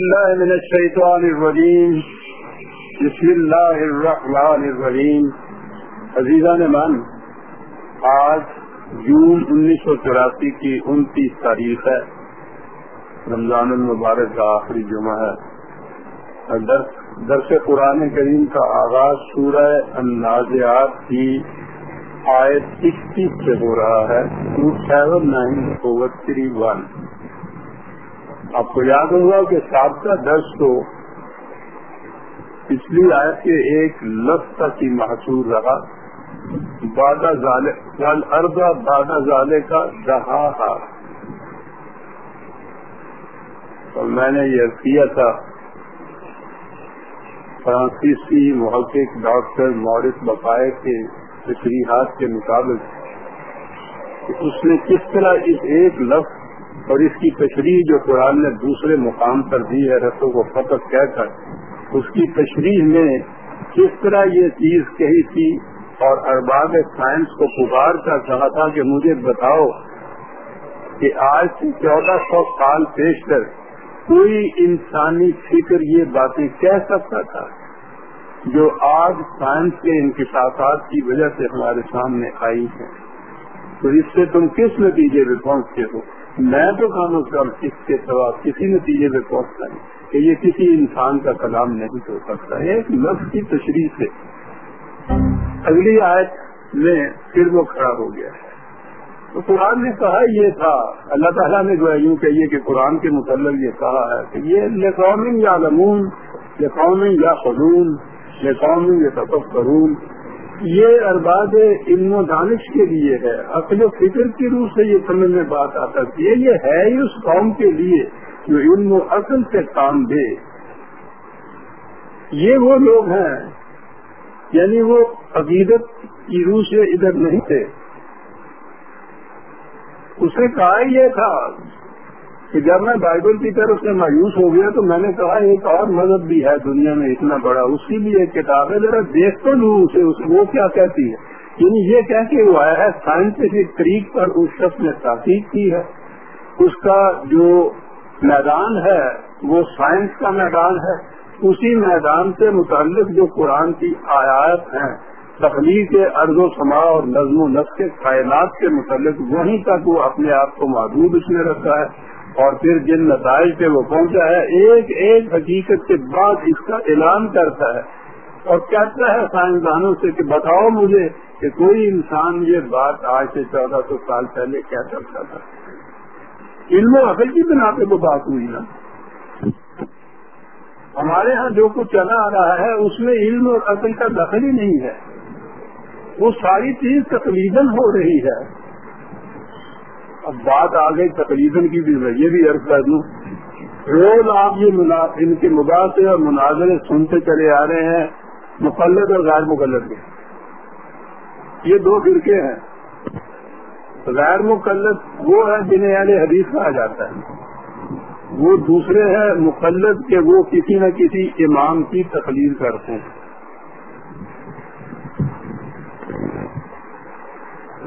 بالله من الشيطان الرجيم. بسم الله الرحمن الرحیم عزیزان من، آج جون انیس سو چوراسی کی انتیس تاریخ ہے. رمضان المبارک کا آخری جمعہ ہے. درس درس قرآن کریم کا آغاز سورہ النازعات کی آیت اکتیس سے ہو رہا ہے. Two seven nine over three one آپ کو یاد ہوگا کہ سابقہ درس تو پچھلی آیت کے ایک لفظ تک ہی محصور رہا بادہ اردا یعنی بادہ زالے کا دہا اور میں نے یہ کیا تھا۔ فرانسیسی محقق ڈاکٹر مورس بقائے کے تشریحات کے مطابق اس نے کس طرح اس ایک لفظ اور اس کی تشریح جو قرآن نے دوسرے مقام پر دی ہے رسوں کو فتح کہہ کر، اس کی تشریح میں کس طرح یہ چیز کہی تھی اور ارباب سائنس کو پکار کر کہا تھا کہ مجھے بتاؤ کہ آج سے چودہ سو سال پیش کر کوئی انسانی فکر یہ باتیں کہہ سکتا تھا جو آج سائنس کے انکشافات کی وجہ سے ہمارے سامنے آئی ہیں۔ تو اس سے تم کس نتیجے پہ پہنچتے ہو؟ میں تو کم از کم اس کے سوا کسی نتیجے پہ پہنچتا نہیں کہ یہ کسی انسان کا کلام نہیں ہو سکتا ایک لفظ کی تشریح سے۔ اگلی آیت میں پھر وہ کھڑا ہو گیا ہے۔ تو قرآن نے کہا یہ تھا، اللہ تعالیٰ نے جو ہے یوں کہیے کہ قرآن کے متعلق یہ کہا ہے کہ یہ لقوم یا لمون لقوم یا خلون لقوم یا تفق کرون یہ ارباب علم و دانش کے لیے ہے۔ عقل و فکر کی روح سے یہ سمجھ میں بات آ سکتی ہے یہ ہے ہی اس قوم کے لیے جو علم و عقل سے کام دے یہ وہ لوگ ہیں یعنی وہ عقیدت کی روح سے ادھر نہیں تھے۔ اسے کہا یہ تھا کہ جب میں بائبل کی طرف سے مایوس ہو گیا تو میں نے کہا ایک اور مذہب بھی ہے دنیا میں اتنا بڑا، اس کی بھی ایک کتاب ہے، ذرا دیکھ تو لوں اسے وہ کیا کہتی ہے؟ یعنی یہ کہہ کے وہ آیا ہے سائنٹیفک طریق پر اس شخص نے تحقیق کی ہے۔ اس کا جو میدان ہے، وہ سائنس کا میدان ہے۔ اسی میدان سے متعلق جو قرآن کی آیات ہیں، تخلیق ارض و سما اور نظم و نسق کائنات کے متعلق، وہیں تک وہ اپنے آپ کو محدود اس میں رکھا ہے۔ اور پھر جن نتائج پہ وہ پہنچا ہے، ایک ایک حقیقت کے بعد اس کا اعلان کرتا ہے۔ اور کہتا ہے سائنسدانوں سے کہ بتاؤ مجھے کہ کوئی انسان یہ بات آج سے چودہ سو سال پہلے کیا کرتا تھا۔ علم و عقل کی بنا پہ وہ بات ہوئی نا۔ ہمارے ہاں جو کچھ چلا آ رہا ہے، اس میں علم اور عقل کا دخل ہی نہیں ہے۔ وہ ساری چیز تقریباً ہو رہی ہے۔ اب بات آ گئی تقریباً کی بھی میں یہ بھی عرض کر دوں۔ روز آپ یہ ان کے مباحثے اور مناظرے سنتے چلے آ رہے ہیں، مقلد اور غیر مقلد کے۔ یہ دو فرقے ہیں۔ غیر مقلد وہ ہے جنہیں یعنی حدیث کہا جاتا ہے۔ وہ دوسرے ہیں مقلد کے، وہ کسی نہ کسی امام کی تقلید کرتے ہیں۔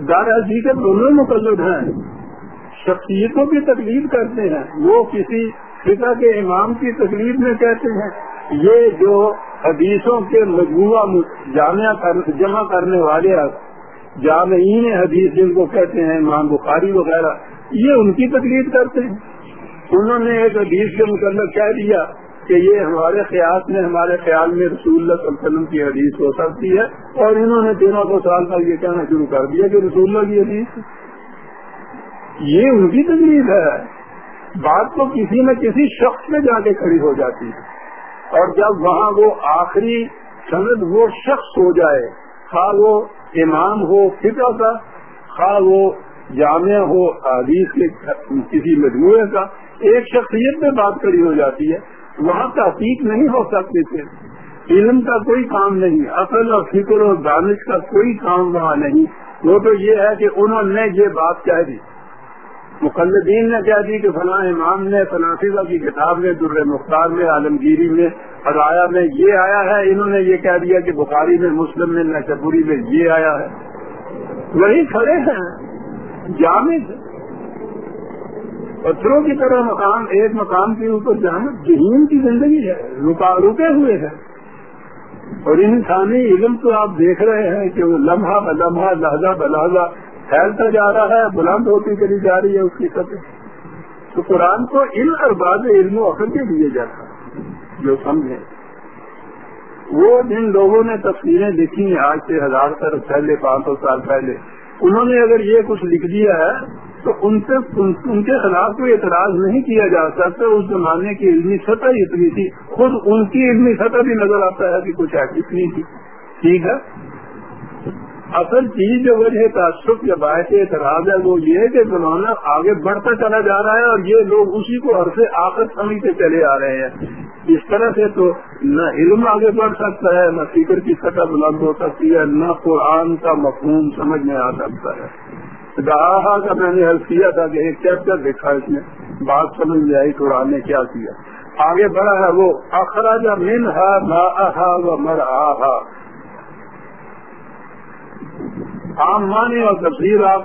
دار حقیقت دونوں مقلد ہیں۔ شخصیتوں کی تکلیف کرتے ہیں۔ وہ کسی فقہ کے امام کی تکلیف میں کہتے ہیں۔ یہ جو حدیثوں کے مجموعہ جمع کرنے والے جامعین حدیث جن کو کہتے ہیں، امام بخاری وغیرہ، یہ ان کی تکلیف کرتے ہیں۔ انہوں نے ایک حدیث کے متعلق کہہ دیا کہ یہ ہمارے خیال میں، ہمارے خیال میں رسول اللہ صلی اللہ علیہ وسلم کی حدیث ہو سکتی ہے۔ اور انہوں نے تیرہ سو سال تک یہ کہنا شروع کر دیا کہ رسول اللہ کی حدیث یہ ان کی تجریب ہے۔ بات تو کسی نہ کسی شخص میں جا کے کھڑی ہو جاتی ہے۔ اور جب وہاں وہ آخری سند وہ شخص ہو جائے، خواہ وہ امام ہو فکر کا، خواہ وہ جامعہ ہو، حدیث کے کسی مجموعے کا، ایک شخصیت میں بات کری ہو جاتی ہے۔ وہاں تحقیق نہیں ہو سکتی تھے علم کا کوئی کام نہیں عقل اور فکر اور دانش کا کوئی کام وہاں نہیں۔ وہ تو یہ ہے کہ انہوں نے یہ بات کہہ دی۔ مقلدین نے کہہ دی کہ فلاں امام نے فنافیزہ کی کتاب میں در مختار میں، عالمگیری میں فضایا میں یہ آیا ہے، انہوں نے یہ کہہ دیا کہ بخاری میں، مسلم میں نشپوری میں یہ آیا ہے۔ وہی کھڑے ہیں جامع پتھروں کی طرح مقام، ایک مقام کے اوپر جانا ذہین کی زندگی ہے، رکا، رکے ہوئے ہیں۔ اور انسانی علم تو آپ دیکھ رہے ہیں کہ وہ لمحہ بلمحہ لہذا بلحظہ پھیلتا جا رہا ہے، بلند ہوتی چلی جا رہی ہے اس کی سطح تو قرآن کو علم اور علم و عقل کے لیے جاتا جو سمجھے وہ جن لوگوں نے تصویریں لکھی ہیں آج سے ہزار سال پہلے پانچ سو سال پہلے، انہوں نے اگر یہ کچھ لکھ دیا ہے، تو ان سے، ان کے خلاف کوئی اعتراض نہیں کیا جا سکتا۔ اس زمانے کی علمی سطح اتنی تھی۔ خود ان کی علمی سطح بھی نظر آتا ہے کہ کچھ ایسی تھی۔ ٹھیک ہے؟ اصل چیز جو وجہ تعصب یا باعث اعتراض ہے، وہ یہ ہے کہ زمانہ آگے بڑھتا چلا جا رہا ہے اور یہ لوگ اسی کو ہر سے آخر سمجھتے چلے آ رہے ہیں۔ اس طرح سے تو نہ علم آگے بڑھ سکتا ہے، نہ فکر کی سطح بلند ہو سکتی ہے، نہ قرآن کا مفہوم سمجھ میں آ سکتا ہے۔ دہا کا میں نے حل کیا تھا کہ ایک چیپٹر دیکھا اس میں بات سمجھ میں آئی قرآن نے کیا کیا۔ آگے بڑھا ہے وہ اخراج من ہا و مر آہا عام مانے اور تفصیل آپ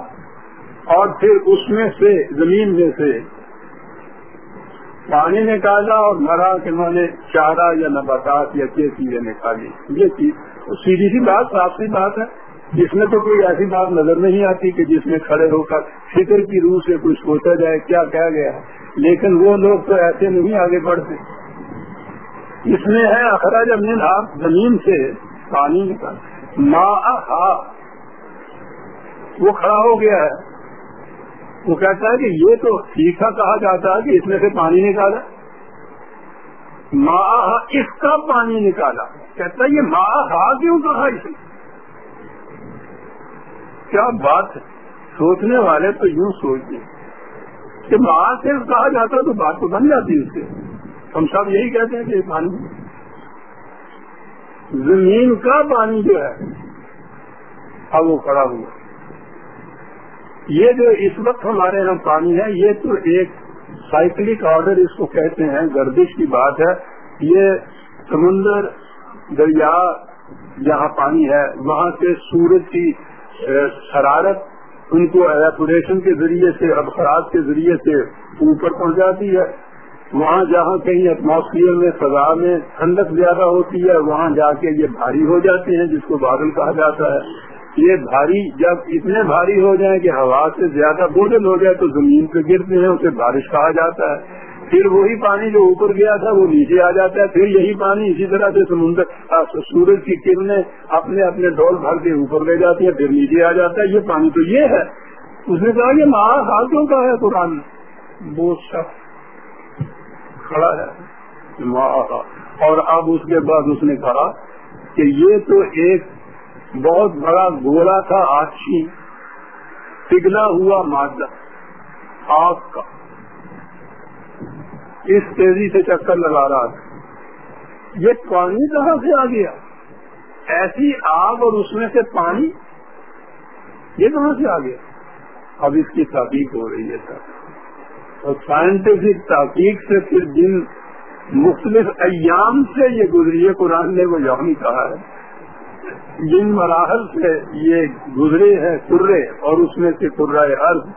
اور پھر اس میں سے زمین میں سے پانی نکالا اور مرا کے مانے چارہ یا نباتات یا کیا چیزیں نکالی۔ یہ چیز۔ سیدھی سی بات، صاف سی بات ہے۔ جس میں تو کوئی ایسی بات نظر نہیں آتی کہ جس میں کھڑے ہو کر فکر کی روح سے کچھ سوچا جائے کیا کہا گیا ہے۔ لیکن وہ لوگ تو ایسے نہیں آگے بڑھتے۔ اس میں ہے اخراج امین آپ زمین سے پانی نکال ماں وہ کھڑا ہو گیا ہے۔ وہ کہتا ہے کہ یہ تو سیکھا کہا جاتا ہے کہ اس میں سے پانی نکالا۔ ماں اس کا پانی نکالا۔ کہتا ہے یہ ماں ہا کیوں کہا اسے کیا بات ہے؟ سوچنے والے تو یوں سوچتے کہ ماں سے کہا جاتا تو بات تو بن جاتی اس سے۔ ہم سب یہی کہتے ہیں کہ پانی زمین کا پانی جو ہے، اب وہ کھڑا ہوا۔ یہ جو اس وقت ہمارے یہاں پانی ہے یہ تو ایک سائیکلک آرڈر اس کو کہتے ہیں، گردش کی بات ہے۔ یہ سمندر، دریا، جہاں پانی ہے، وہاں سے سورج کی حرارت ان کو ایوریشن کے ذریعے سے ابخراج کے ذریعے سے اوپر پہنچ جاتی ہے۔ وہاں جہاں کہیں ایٹماسفیئر میں فضا میں ٹھنڈک زیادہ ہوتی ہے، وہاں جا کے یہ بھاری ہو جاتے ہیں، جس کو بادل کہا جاتا ہے۔ یہ بھاری جب اتنے بھاری ہو جائیں کہ ہوا سے زیادہ بوجھل ہو جائے تو زمین پہ گرتے ہیں، اسے بارش کہا جاتا ہے۔ پھر وہی پانی جو اوپر گیا تھا، وہ نیچے آ جاتا ہے۔ پھر یہی پانی اسی طرح سے سمندر سورج کی کرنیں اپنے اپنے ڈول بھر کے اوپر لے جاتی ہیں، پھر نیچے آ جاتا ہے۔ یہ پانی تو یہ ہے۔ اس نے کہا، یہ ماں حالتوں کا ہے قرآن وہ شخص کھڑا ہے۔ اور اب اس کے بعد اس نے کہا کہ یہ تو ایک بہت بڑا گولا تھا آچھی پگھلا ہوا مادہ، آگ کا۔ اس تیزی سے چکر لگا رہا تھا۔ یہ پانی کہاں سے آ گیا؟ ایسی آگ اور اس میں سے پانی؟ یہ کہاں سے آ گیا؟ اب اس کی تحقیق ہو رہی ہے سر۔ اور سائنٹیفک تحقیق سے پھر جن مختلف ایام سے یہ گزری ہے، قرآن نے وہ یومی کہا ہے۔ جن مراحل سے یہ گزرے ہیں کرے اور اس میں سے کرائے عرض،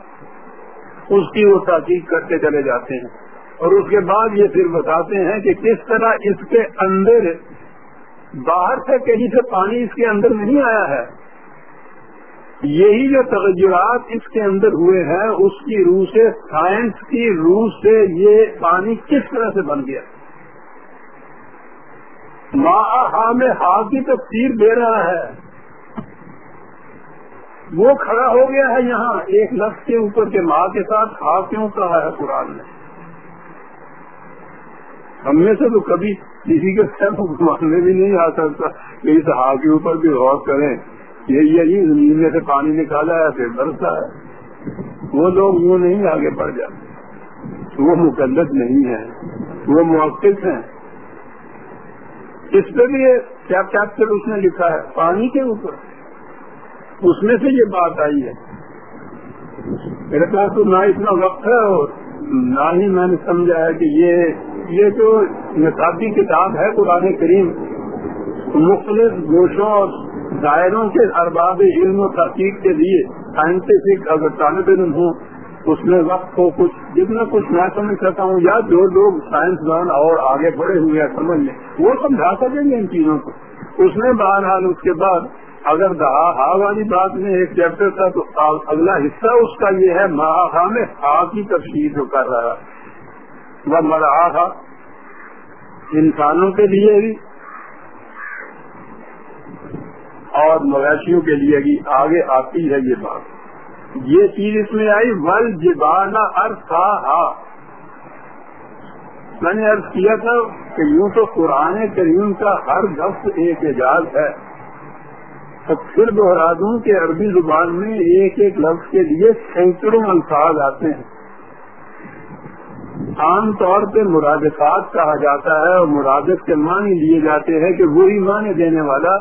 اس کی وہ تحقیق کرتے چلے جاتے ہیں۔ اور اس کے بعد یہ پھر بتاتے ہیں کہ کس طرح اس کے اندر باہر سے کہیں سے پانی اس کے اندر نہیں آیا ہے۔ یہی جو تغیرات اس کے اندر ہوئے ہیں، اس کی روح سے، سائنس کی روح سے یہ پانی کس طرح سے بن گیا۔ ماں میں ہا کی تفسیر دے رہا ہے۔ وہ کھڑا ہو گیا ہے یہاں، ایک لفظ کے اوپر کے ماں کے ساتھ ہا کیوں کہا ہے قرآن نے؟ ہم میں سے تو کبھی کسی کے ماننے بھی نہیں آ سکتا۔ کہ اس ہا کے اوپر بھی غور کریں یہ یہی زمین میں سے پانی نکالا ہے، پھر برستا ہے۔ وہ لوگ وہ نہیں آگے بڑھ جاتے۔ وہ مقدس نہیں ہے وہ موقف ہیں۔ اس پہ بھی کیا چیپٹر اس نے لکھا ہے؟ پانی کے اوپر۔ اس میں سے یہ بات آئی ہے۔ میرے پاس تو نہ اتنا وقت ہے اور نہ ہی میں نے سمجھا ہے کہ یہ یہ جو نصابی کتاب ہے قرآن کریم، مختلف گوشوں اور دائروں کے ارباب علم و تحقیق کے لیے سائنٹیفک اگر طالب علم ہوں اس میں وقت کو کچھ جتنا کچھ میں سمجھ سکتا ہوں، یا جو لوگ سائنسدان اور آگے بڑھے ہوئے ہیں سمجھ لیں، وہ سمجھا سکیں گے ان چیزوں کو۔ اس میں بہرحال اس کے بعد اگر دہا ہا والی بات میں ایک چیپٹر تھا تو اگلا حصہ اس کا یہ ہے مہا میں ہا کی تفصیل جو کر رہا۔ وہ مرا انسانوں کے لیے بھی اور مویشیوں کے لیے بھی آگے آتی ہے یہ بات۔ یہ چیز اس میں آئی ول جبانا ارتھا ہا میں نے ارض کیا تھا کہ یوں تو قرآن کریم کا ہر لفظ ایک اعجاز ہے پھر دوہرا دوں کہ عربی زبان میں ایک ایک لفظ کے لیے سینکڑوں الفاظ آتے ہیں۔ عام طور پہ مرادفات کہا جاتا ہے اور مرادف کے معنی لیے جاتے ہیں کہ وہی معنی دینے والا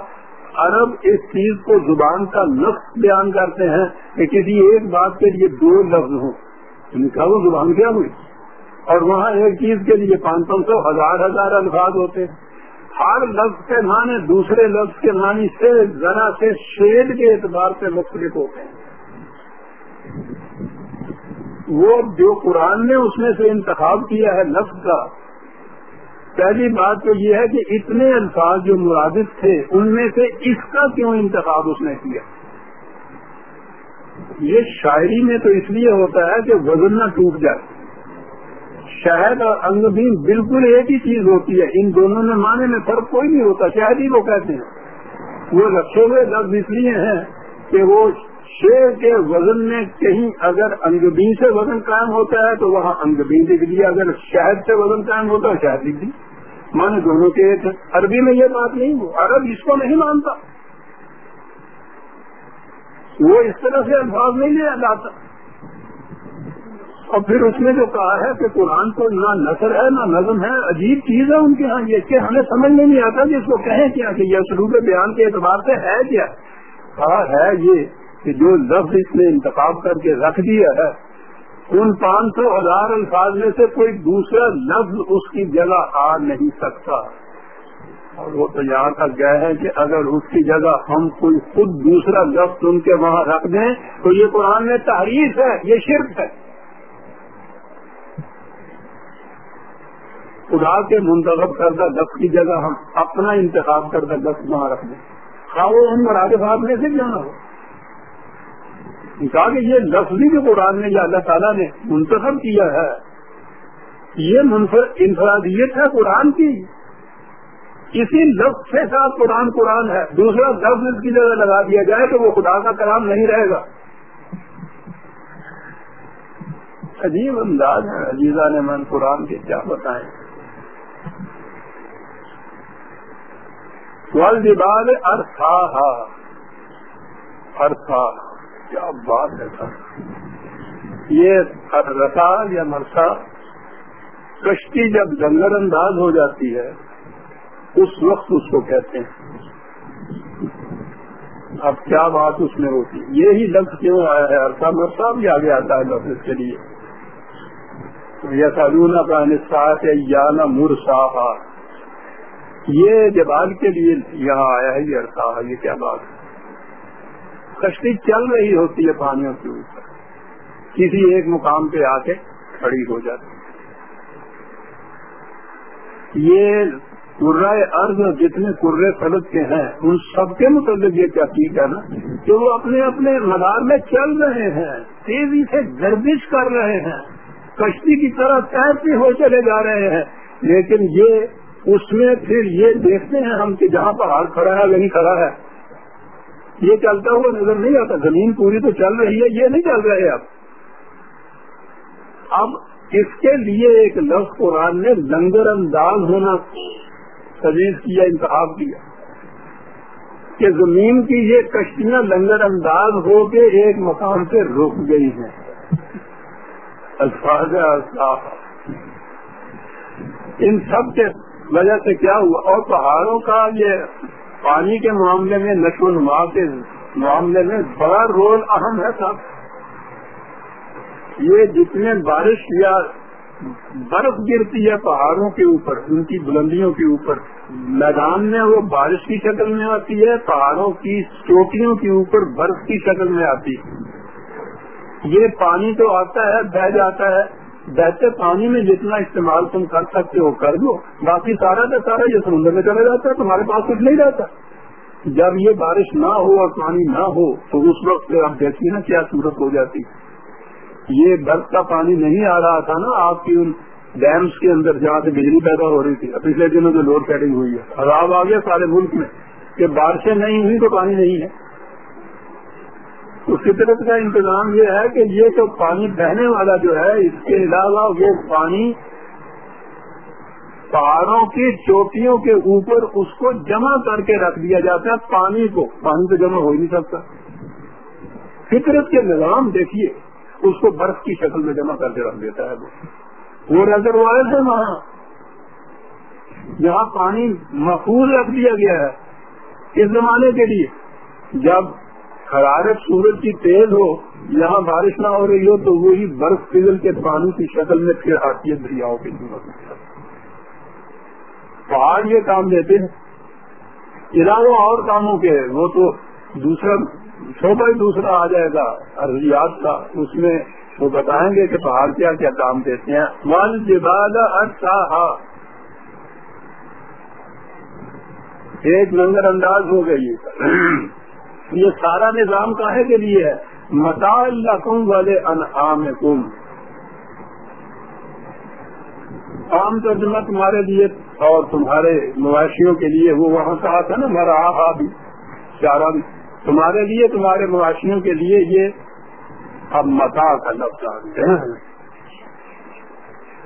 عرب اس چیز کو زبان کا لفظ بیان کرتے ہیں کہ کسی ایک بات کے لیے دو لفظ ہوں۔ کہا وہ زبان کیا ہوئی؟ اور وہاں ایک چیز کے لیے پانچ پانچ سو ہزار ہزار الفاظ ہوتے ہیں۔ ہر لفظ کے معنی دوسرے لفظ کے معنی سے ذرا سے شید کے اعتبار سے مختلف ہوتے ہیں۔ وہ جو قرآن نے اس میں سے انتخاب کیا ہے لفظ کا پہلی بات تو یہ ہے کہ اتنے الفاظ جو مرادف تھے، ان میں سے اس کا کیوں انتخاب اس نے کیا؟ یہ شاعری میں تو اس لیے ہوتا ہے کہ وزن نہ ٹوٹ جائے۔ شہد اور انگبین بالکل ایک ہی چیز ہوتی ہے، ان دونوں میں معنی میں فرق کوئی نہیں ہوتا شہد ہی وہ کہتے ہیں۔ وہ رکھے ہوئے لفظ اس لیے ہیں کہ وہ شیر کے وزن میں کہیں اگر انگبین سے وزن قائم ہوتا ہے تو وہاں انگبین لکھ دیا اگر شہد سے وزن قائم ہوتا ہے، شہد لکھ دی مانے دونوں کے ایک عربی میں یہ بات نہیں ہو۔ عرب اس کو نہیں مانتا۔ وہ اس طرح سے الفاظ نہیں لیا جاتا۔ اور پھر اس نے جو کہا ہے کہ قرآن کو نہ نثر ہے، نہ نظم ہے، عجیب چیز ہے ان کے ہاں۔ یہ کہ ہمیں سمجھ میں نہیں آتا کہ اس کو کہیں کیا کہ یہ سلوک بیان کے اعتبار سے ہے کیا۔ کہا ہے یہ۔ کہ جو لفظ اس نے انتخاب کر کے رکھ دیا ہے، ان پانچ سو ہزار الفاظ میں سے کوئی دوسرا لفظ اس کی جگہ آ نہیں سکتا۔ اور وہ تو یہاں تک گئے ہیں کہ اگر اس کی جگہ ہم کوئی خود دوسرا لفظ ان کے وہاں رکھ دیں، تو یہ قرآن میں تحریف ہے، یہ شرک ہے۔ خدا کے منتخب کردہ دس کی جگہ ہم اپنا انتخاب کردہ دس وہاں رکھ دیں۔ ہاں وہ ان مرادفات میں سے کیا نہ ہو۔ کہا کہ یہ لفظی جو قرآن نے یا اللہ تعالیٰ نے منتخب کیا ہے، یہ انفرادیت ہے قرآن کی۔ اسی لفظ کے ساتھ قرآن قرآن ہے۔ دوسرا لفظ اس کی جگہ لگا دیا جائے تو وہ خدا کا کلام نہیں رہے گا۔ عجیب انداز ہے عزیزہ نے من قرآن کے کیا بتائیں۔ والجبال ارتھا کیا بات ہے سر؟ یہ رسا یا مرسا کشتی جب جنگل انداز ہو جاتی ہے، اس وقت اس کو کہتے ہیں۔ اب کیا بات اس میں ہوتی؟ یہی لفظ کیوں آیا ہے؟ ارسا مرسا بھی آگے آتا ہے لفظ کے لیے۔ یا سالون کا نسات یا نا مرسا یہ جبال کے لیے یہاں آیا ہے، یہ عرصہ یہ کیا بات ہے؟ کشتی چل رہی ہوتی ہے پانیوں کے اوپر۔ کسی ایک مقام پہ آ کے کھڑی ہو جاتی یہ قرائے ارض جتنے قرے فلک کے ہیں، ان سب کے متعلق یہ کیا ہے نا؟ کہ وہ اپنے اپنے مدار میں چل رہے ہیں، تیزی سے گردش کر رہے ہیں۔ کشتی کی طرح تیرتے ہو چلے جا رہے ہیں۔ لیکن یہ اس میں پھر یہ دیکھتے ہیں ہم کہ جہاں پہاڑ کھڑا ہے وہیں کھڑا ہے۔ یہ چلتا ہوا نظر نہیں آتا۔ زمین پوری تو چل رہی ہے، یہ نہیں چل رہے اب۔ اب اس کے لیے ایک لفظ قرآن نے لنگر انداز ہونا تجویز کیا، انتخاب کیا۔ کہ زمین کی یہ کشتیاں لنگر انداز ہو کے ایک مقام سے رک گئی ہیں۔ الفاظ ان سب کے وجہ سے کیا ہوا؟ اور پہاڑوں کا یہ پانی کے معاملے میں نشو و نما کے معاملے میں بڑا رول اہم ہے سب۔ یہ جتنے بارش یا برف گرتی ہے پہاڑوں کے اوپر، ان کی بلندیوں کے اوپر، میدان میں وہ بارش کی شکل میں آتی ہے، پہاڑوں کی چوٹیوں کے اوپر برف کی شکل میں آتی ہے۔ یہ پانی تو آتا ہے بہ جاتا ہے۔ بہتے پانی میں جتنا استعمال تم کر سکتے ہو کر دو۔ باقی سارا کا سارا یہ سمندر میں چلا جاتا ہے، تمہارے پاس کچھ نہیں رہتا۔ جب یہ بارش نہ ہو اور پانی نہ ہو، تو اس وقت آپ دیکھیے نا کیا صورت ہو جاتی۔ یہ برف کا پانی نہیں آ رہا تھا نا، آپ کی ان ڈیمس کے اندر جہاں سے بجلی پیدا ہو رہی تھی۔ پچھلے دنوں جو لوڈ شیڈنگ ہوئی ہے خراب آ گیا سارے ملک میں کہ بارشیں نہیں ہوئی تو پانی نہیں ہے۔ تو فطرت کا انتظام یہ ہے کہ یہ تو پانی بہنے والا جو ہے، اس کے علاوہ وہ پانی پہاڑوں کی چوٹیوں کے اوپر اس کو جمع کر کے رکھ دیا جاتا ہے پانی کو۔ پانی تو جمع ہو ہی نہیں سکتا۔ فطرت کے نظام دیکھیے، اس کو برف کی شکل میں جمع کر کے رکھ دیتا ہے وہ۔ ریزروائر ہے وہاں۔ جہاں پانی محفوظ رکھ دیا گیا ہے۔ اس زمانے کے لیے جب حرارت سورج کی تیز ہو، یہاں بارش نہ ہو رہی ہو، تو وہی برف پگل کے پانی کی شکل میں پھر آتی ہے دریاؤں کی ضرورت پہاڑ یہ کام دیتے ہیں۔ علاوہ اور کاموں کے، وہ تو دوسرا شعبہ ہی دوسرا آ جائے گا، ارضیات کا۔ اس میں وہ بتائیں گے کہ پہاڑ کیا کیا کام دیتے ہیں۔ ون جبال اچھا ایک نظر انداز ہو گئی۔ یہ سارا نظام کاہے کے لیے ہے؟ متا کم والے انعام کم عام ترجمہ تمہارے لیے اور تمہارے مواشیوں کے لیے، وہ وہاں کہا تھا نا مرا بھی چارہ بھی۔ تمہارے لیے، تمہارے مواشیوں کے لیے یہ اب متا کا لفظ آ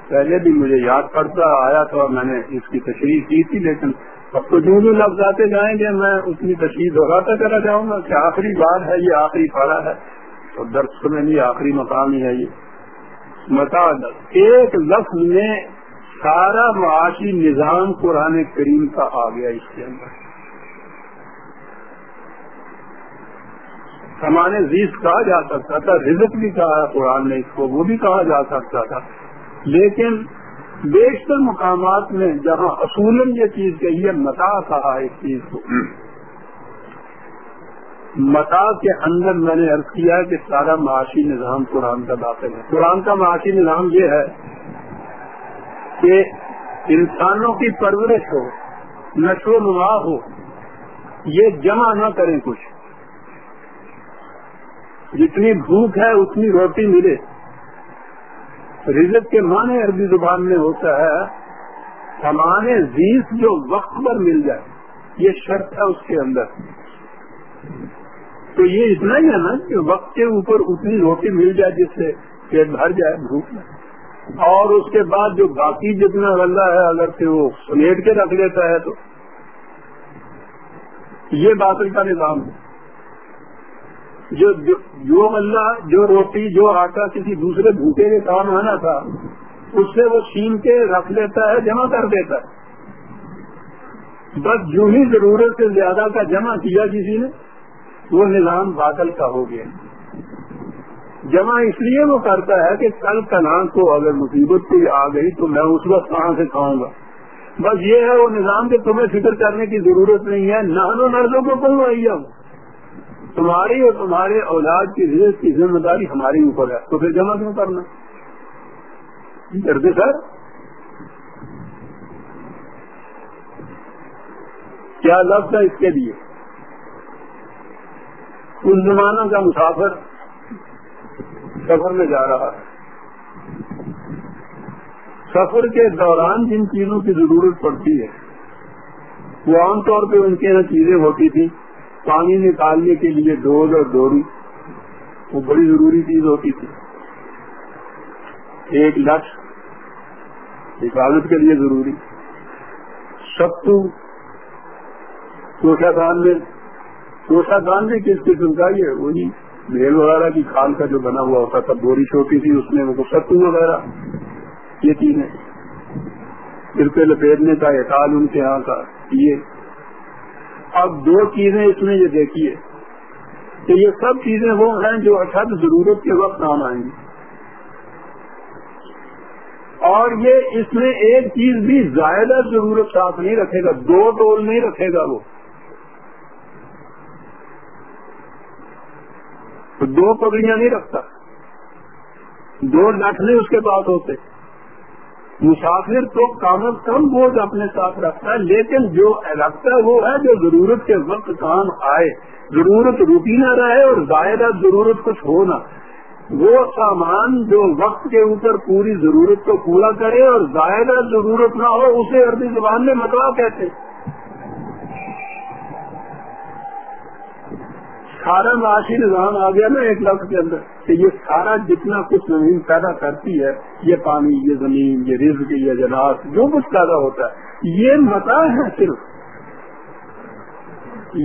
پہلے بھی مجھے یاد پڑتا، آیا تھا اور میں نے اس کی تشریح کی تھی، لیکن اب تو جو جو لفظ آتے جائیں گے، میں اتنی تشریح دہراتا کرا جاؤں گا کہ آخری بار ہے، یہ آخری پڑا ہے، اور درخت میں بھی آخری مقام ہی ہے یہ۔ متا، ایک لفظ میں سارا معاشی نظام قرآن کریم کا آ گیا اس کے اندر۔ سامان زیز کہا جا سکتا تھا، رزق بھی کہا قرآن نے اس کو، وہ بھی کہا جا سکتا تھا۔ لیکن بیشتر مقامات میں جہاں اصول یہ چیز کہی ہے، متا کہا اس چیز کو۔ متا کے اندر میں نے عرض کیا کہ سارا معاشی نظام قرآن کا داخل ہے۔ قرآن کا معاشی نظام یہ ہے کہ انسانوں کی پرورش ہو، نشو و نما ہو، یہ جمع نہ کریں کچھ۔ جتنی بھوک ہے، اتنی روٹی ملے۔ رزت کے معنی عربی زبان میں ہوتا ہے، سامان زیز جو وقت پر مل جائے، یہ شرط ہے اس کے اندر۔ تو یہ اتنا ہی ہے نا کہ وقت کے اوپر اتنی روٹی مل جائے جس سے پیٹ بھر جائے، بھوک میں اور اس کے بعد جو باقی جتنا غلہ ہے، اگر سے وہ سمیٹ کے رکھ لیتا ہے تو۔ یہ باطل کا نظام ہے۔ جو جو اللہ جو روٹی جو آٹا کسی دوسرے بھوکے کے کام آنا تھا اس سے وہ چھین کے رکھ لیتا ہے، جمع کر دیتا ہے۔ بس جو ہی ضرورت سے زیادہ کا جمع کیا کسی نے، وہ نظام باطل کا ہو گیا۔ جمع اس لیے وہ کرتا ہے کہ کل کنان کو اگر مصیبت کوئی آ گئی تو میں اس وقت کہاں سے کھاؤں گا۔ بس یہ ہے، وہ نظام کہ تمہیں فکر کرنے کی ضرورت نہیں ہے۔ نانو نردوں کو کون آئی تمہاری اور تمہارے اولاد کی رزق کی ذمہ داری ہماری اوپر ہے، تو پھر جمع کیوں کرنا؟ ڈرتے سر کیا لفظ ہے اس کے لیے؟ اس زمانہ کا مسافر سفر میں جا رہا ہے۔ سفر کے دوران جن چیزوں کی ضرورت پڑتی ہے، وہ عام طور پہ ان کے یہاں چیزیں ہوتی تھی پانی نکالنے کے لیے ڈول اور ڈوری وہ بڑی ضروری چیز ہوتی تھی۔ ایک لچ حفاظت کے لیے ضروری۔ ستو چوشا دان میں چوشا دان بھی کس قسم کا یہ وہی بھیل وغیرہ کی کھال کا جو بنا ہوا ہوتا تھا، بوری چھوٹی تھی، اس میں وہ ستو وغیرہ، یہ چیزیں۔ سر پہ لپیٹنے کا احتال ان کے یہاں کا یہ اب دو چیزیں اس میں یہ دیکھیے کہ یہ سب چیزیں وہ ہیں جو اشد ضرورت کے وقت کام آئیں گی۔ اور یہ اس میں ایک چیز بھی زائدہ ضرورت ساتھ نہیں رکھے گا، دو ٹول نہیں رکھے گا وہ۔ دو پگڑیاں نہیں رکھتا دو ڈاکنے اس کے پاس ہوتے۔ مسافر تو کم از کم بوجھ اپنے ساتھ رکھتا ہے، لیکن جو رکھتا ہے وہ ہے جو ضرورت کے وقت کام آئے۔ ضرورت روٹی نہ رہے اور زائدہ ضرورت کچھ ہو نہ۔ وہ سامان جو وقت کے اوپر پوری ضرورت کو پورا کرے اور زائدہ ضرورت نہ ہو، اسے عربی زبان میں مطلب کہتے سارا معاشی نظام آ گیا نا ایک لفظ کے اندر۔ کہ یہ سارا جتنا کچھ زمین پیدا کرتی ہے، یہ پانی، یہ زمین، یہ رزق، یہ جناس جو کچھ پیدا ہوتا ہے، یہ متا ہے صرف۔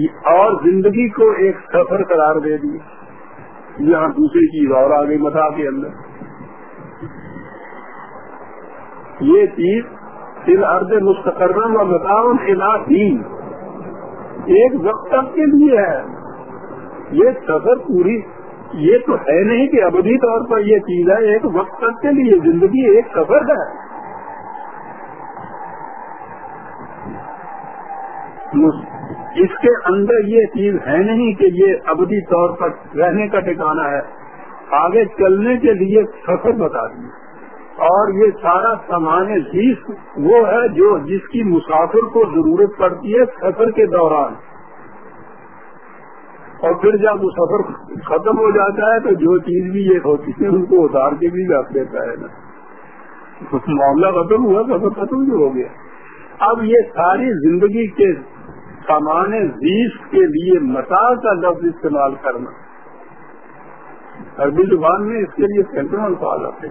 اور زندگی کو ایک سفر قرار دے دی۔ یہاں دوسری چیز اور آگے متا کے اندر۔ یہ چیز پھر ارد مستقرم و متعاون دین ایک وقت تک کے لیے ہے۔ یہ سفر پوری، یہ تو ہے نہیں کہ ابدی طور پر یہ چیز ہے، ایک وقت تک کے لیے زندگی ایک سفر ہے۔ اس کے اندر یہ چیز ہے نہیں کہ یہ ابدی طور پر رہنے کا ٹھکانا ہے۔ آگے چلنے کے لیے سفر بتا دی۔ اور یہ سارا سامان چیز وہ ہے جو جس کی مسافر کو ضرورت پڑتی ہے سفر کے دوران۔ اور پھر جب وہ سفر ختم ہو جاتا ہے تو جو چیز بھی یہ ہوتی ہے ان کو اتار کے بھی رکھ دیتا ہے نا۔ معاملہ ختم ہوا، سفر ختم بھی ہو گیا۔ اب یہ ساری زندگی کے سامان زیس کے لیے متا کا لفظ استعمال کرنا۔ عربی زبان میں اس کے لیے سینکڑوں الفاظ آتے